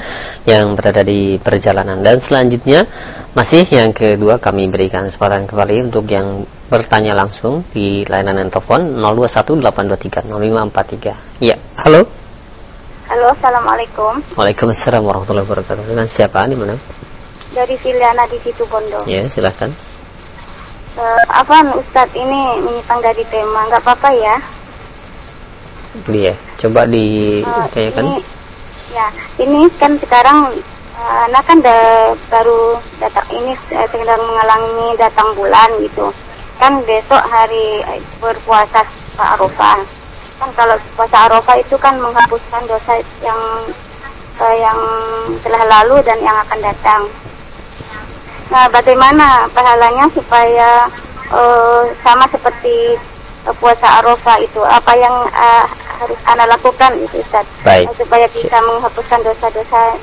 yang berada di perjalanan dan selanjutnya masih yang kedua kami berikan kesempatan kembali untuk yang bertanya langsung di layanan telepon 0218230543. Ya, halo. Halo, Assalamualaikum. Waalaikumsalam warahmatullahi wabarakatuh. Dengan siapa? Di mana? Dari Filiana di situ Bondo. Ya, silahkan. Uh, apa Ustadz ini menyimpang dari tema, nggak apa-apa ya? Iya, coba ditanyakan. Uh, ini, ya, ini kan sekarang anak kan de, baru datang ini sedang mengalami datang bulan gitu kan besok hari berpuasa Arafah kan kalau puasa Arafah itu kan menghapuskan dosa yang uh, yang telah lalu dan yang akan datang. Nah bagaimana pahalanya supaya uh, sama seperti uh, puasa Arafah itu? Apa yang uh, harus anda lakukan itu Ustaz? Baik. supaya bisa menghapuskan dosa-dosa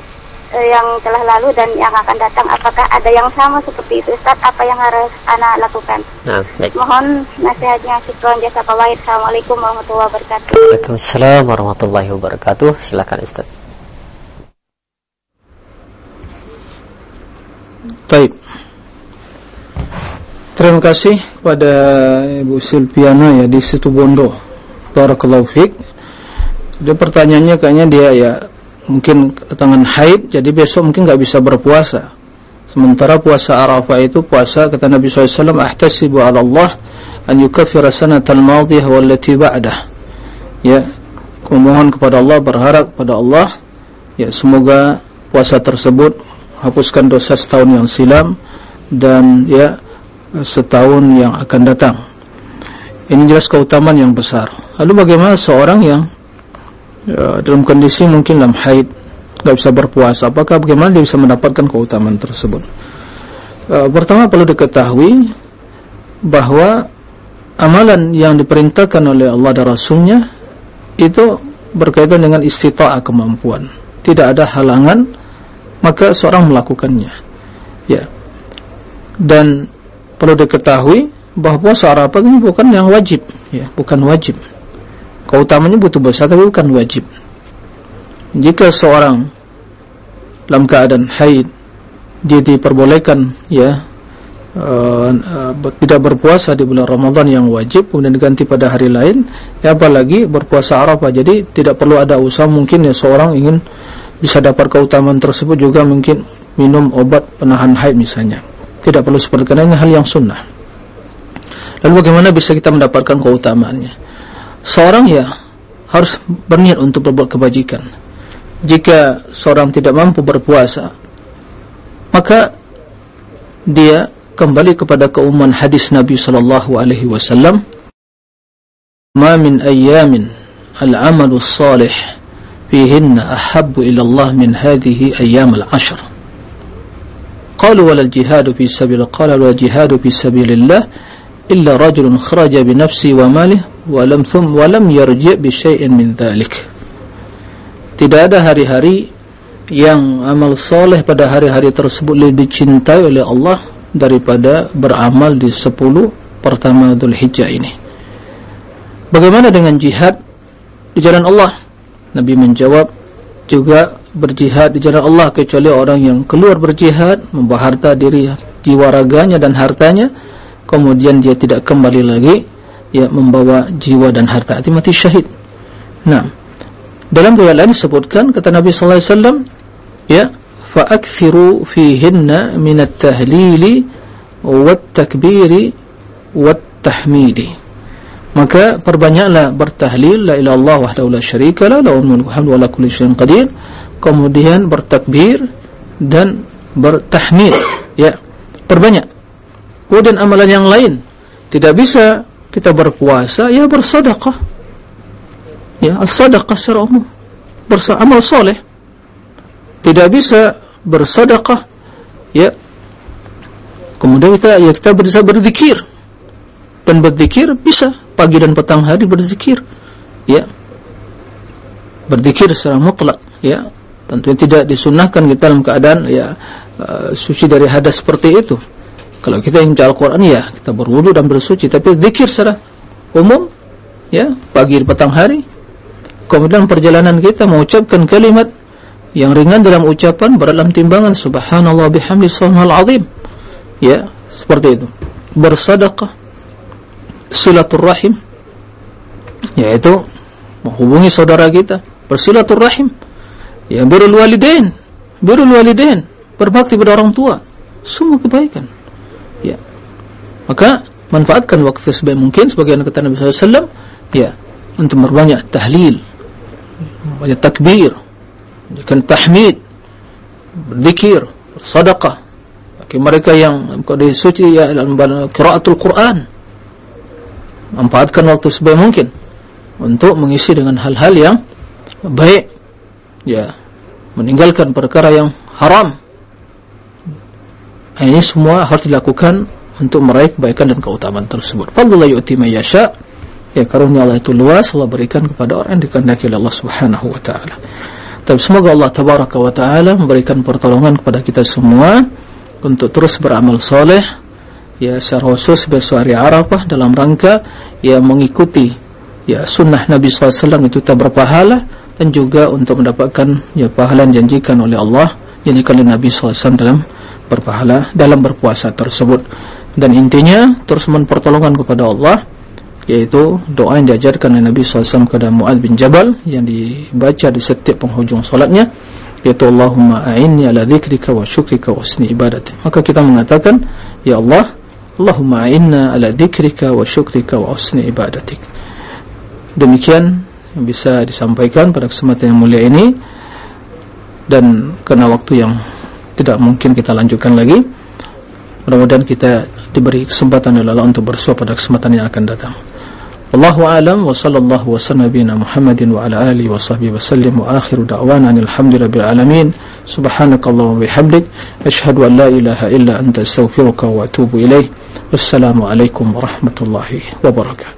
yang telah lalu dan yang akan datang apakah ada yang sama seperti itu Ustaz apa yang harus anak lakukan nah, baik. mohon nasihatnya syukron jasa kawaid Assalamualaikum warahmatullahi wabarakatuh Waalaikumsalam warahmatullahi wabarakatuh silakan Ustaz Baik. Terima kasih kepada Ibu Silpiana ya di situ Bondo. Barakallahu fiik. Dia pertanyaannya kayaknya dia ya mungkin kedatangan haid jadi besok mungkin enggak bisa berpuasa. Sementara puasa Arafah itu puasa kata Nabi SAW ahtasibu ala Allah an yukaffira sanatal madiyah wallati ba'dah. Ya, kumohon kepada Allah berharap kepada Allah ya semoga puasa tersebut hapuskan dosa setahun yang silam dan ya setahun yang akan datang. Ini jelas keutamaan yang besar. Lalu bagaimana seorang yang ya, dalam kondisi mungkin dalam haid, tidak bisa berpuasa, apakah bagaimana dia bisa mendapatkan keutamaan tersebut? E, pertama perlu diketahui bahawa amalan yang diperintahkan oleh Allah dan Rasulnya itu berkaitan dengan istita'ah kemampuan. Tidak ada halangan maka seorang melakukannya ya dan perlu diketahui bahawa puasa Arafah ini bukan yang wajib ya bukan wajib keutamanya butuh besar tapi bukan wajib. Jika seorang dalam keadaan haid dia diperbolehkan ya uh, uh, tidak berpuasa di bulan Ramadan yang wajib kemudian diganti pada hari lain ya apalagi berpuasa Arafah. Jadi tidak perlu ada usaha. Mungkin ya seorang ingin bisa dapat keutamaan tersebut juga mungkin minum obat penahan haid misalnya. Tidak perlu seperti karena ini hal yang sunnah. Lalu bagaimana bisa kita mendapatkan keutamaannya seorang ya harus berniat untuk berbuat kebajikan. Jika seorang tidak mampu berpuasa maka dia kembali kepada keumuman hadis Nabi sallallahu alaihi wasallam ma min ayamin al-amalu salih fihinna ahabbu ila Allah min hadhihi ayyam al-ashr. Qalu wal jihadu fi sabil qala wal jihadu fi sabilillah illa rajulun kharaja bi nafsi wa malihi walam thum walam yarji bi syai'in min dhalik. Tidak ada hari-hari yang amal soleh pada hari-hari tersebut lebih dicintai oleh Allah daripada beramal di 10 pertama Dhul Hijjah ini. Bagaimana dengan jihad di jalan Allah? Nabi menjawab juga berjihad di jalan Allah kecuali orang yang keluar berjihad membawa harta diri jiwa raganya dan hartanya kemudian dia tidak kembali lagi ya membawa jiwa dan harta. Itu mati syahid. Nah dalam riwayat lain disebutkan kata Nabi sallallahu alaihi wasallam ya fa akthiru fihinna min at-tahlili wat takbiri wat tahmidi maka perbanyaklah bertahlil la ilaha illallah wahdahu la syarikalah lahul mulku hamdu wa la kulli syai'in qadir. Kemudian bertakbir dan bertahmid ya. Perbanyak. Kemudian amalan yang lain. Tidak bisa kita berpuasa ya bersedekah. Ya as-sedekah secara umum. Beramal soleh. Tidak bisa bersedekah ya. Kemudian kita ya kita bisa berzikir. Dan berzikir bisa. Pagi dan petang hari berzikir ya. Berzikir secara mutlak ya. Tentunya tidak disunahkan kita dalam keadaan ya uh, suci dari hadas seperti itu kalau kita ingin baca Al-Quran ya kita berwudu dan bersuci. Tapi zikir secara umum ya pagi petang hari. Kemudian perjalanan kita mengucapkan kalimat yang ringan dalam ucapan berdalam timbangan subhanallah bihamdi sahmal azim. Ya seperti itu. Bersadaqah silaturrahim. Yaitu menghubungi saudara kita bersilaturrahim. Ya birrul walidain birrul walidain berbakti pada orang tua. Semua kebaikan ya. Maka manfaatkan waktu sebaik mungkin sebagai kata Nabi SAW ya untuk berbanyak tahlil banyak takbir jadikan tahmid berzikir bersedekah. Bagi mereka yang kode suci ya qiraatul Quran. Manfaatkan waktu sebaik mungkin untuk mengisi dengan hal-hal yang baik ya meninggalkan perkara yang haram ini semua harus dilakukan untuk meraih kebaikan dan keutamaan tersebut. Fadlullah yu'ti may yasha. Ya karunia Allah itu luas. Allah berikan kepada orang yang dikehendaki oleh Allah Subhanahu wa taala. Tapi semoga Allah tabaraka wa taala memberikan pertolongan kepada kita semua untuk terus beramal soleh ya secara khusus besok hari Arafah dalam rangka ya mengikuti ya sunnah Nabi SAW itu tak berpahala dan juga untuk mendapatkan ya pahala yang janjikan oleh Allah janjikan oleh Nabi SAW dalam berpahala dalam berpuasa tersebut. Dan intinya terus mempertolongan kepada Allah yaitu doa yang diajarkan oleh Nabi SAW kepada Mu'ad bin Jabal yang dibaca di setiap penghujung solatnya yaitu Allahumma a'inni ala dhikrika wa syukrika wa usni ibadati maka kita mengatakan ya Allah Allahumma a'inna ala dhikrika wa syukrika wa usni ibadatik. Demikian yang bisa disampaikan pada kesempatan yang mulia ini. Dan kena waktu yang tidak mungkin kita lanjutkan lagi. Mudah-mudahan kita diberi kesempatan oleh Allah untuk bersuah pada kesempatan yang akan datang. Wallahu a'lam wa sallallahu wa sallam Muhammadin wa ala alihi wa sahbihi wa sallim wa akhiru da'wana alhamdulillahi alamin. Subhanakallahumma bihamdik ashhadu an la ilaha illa anta astaghfiruka wa atubu ilaik wassalamu alaikum warahmatullahi wabarakatuh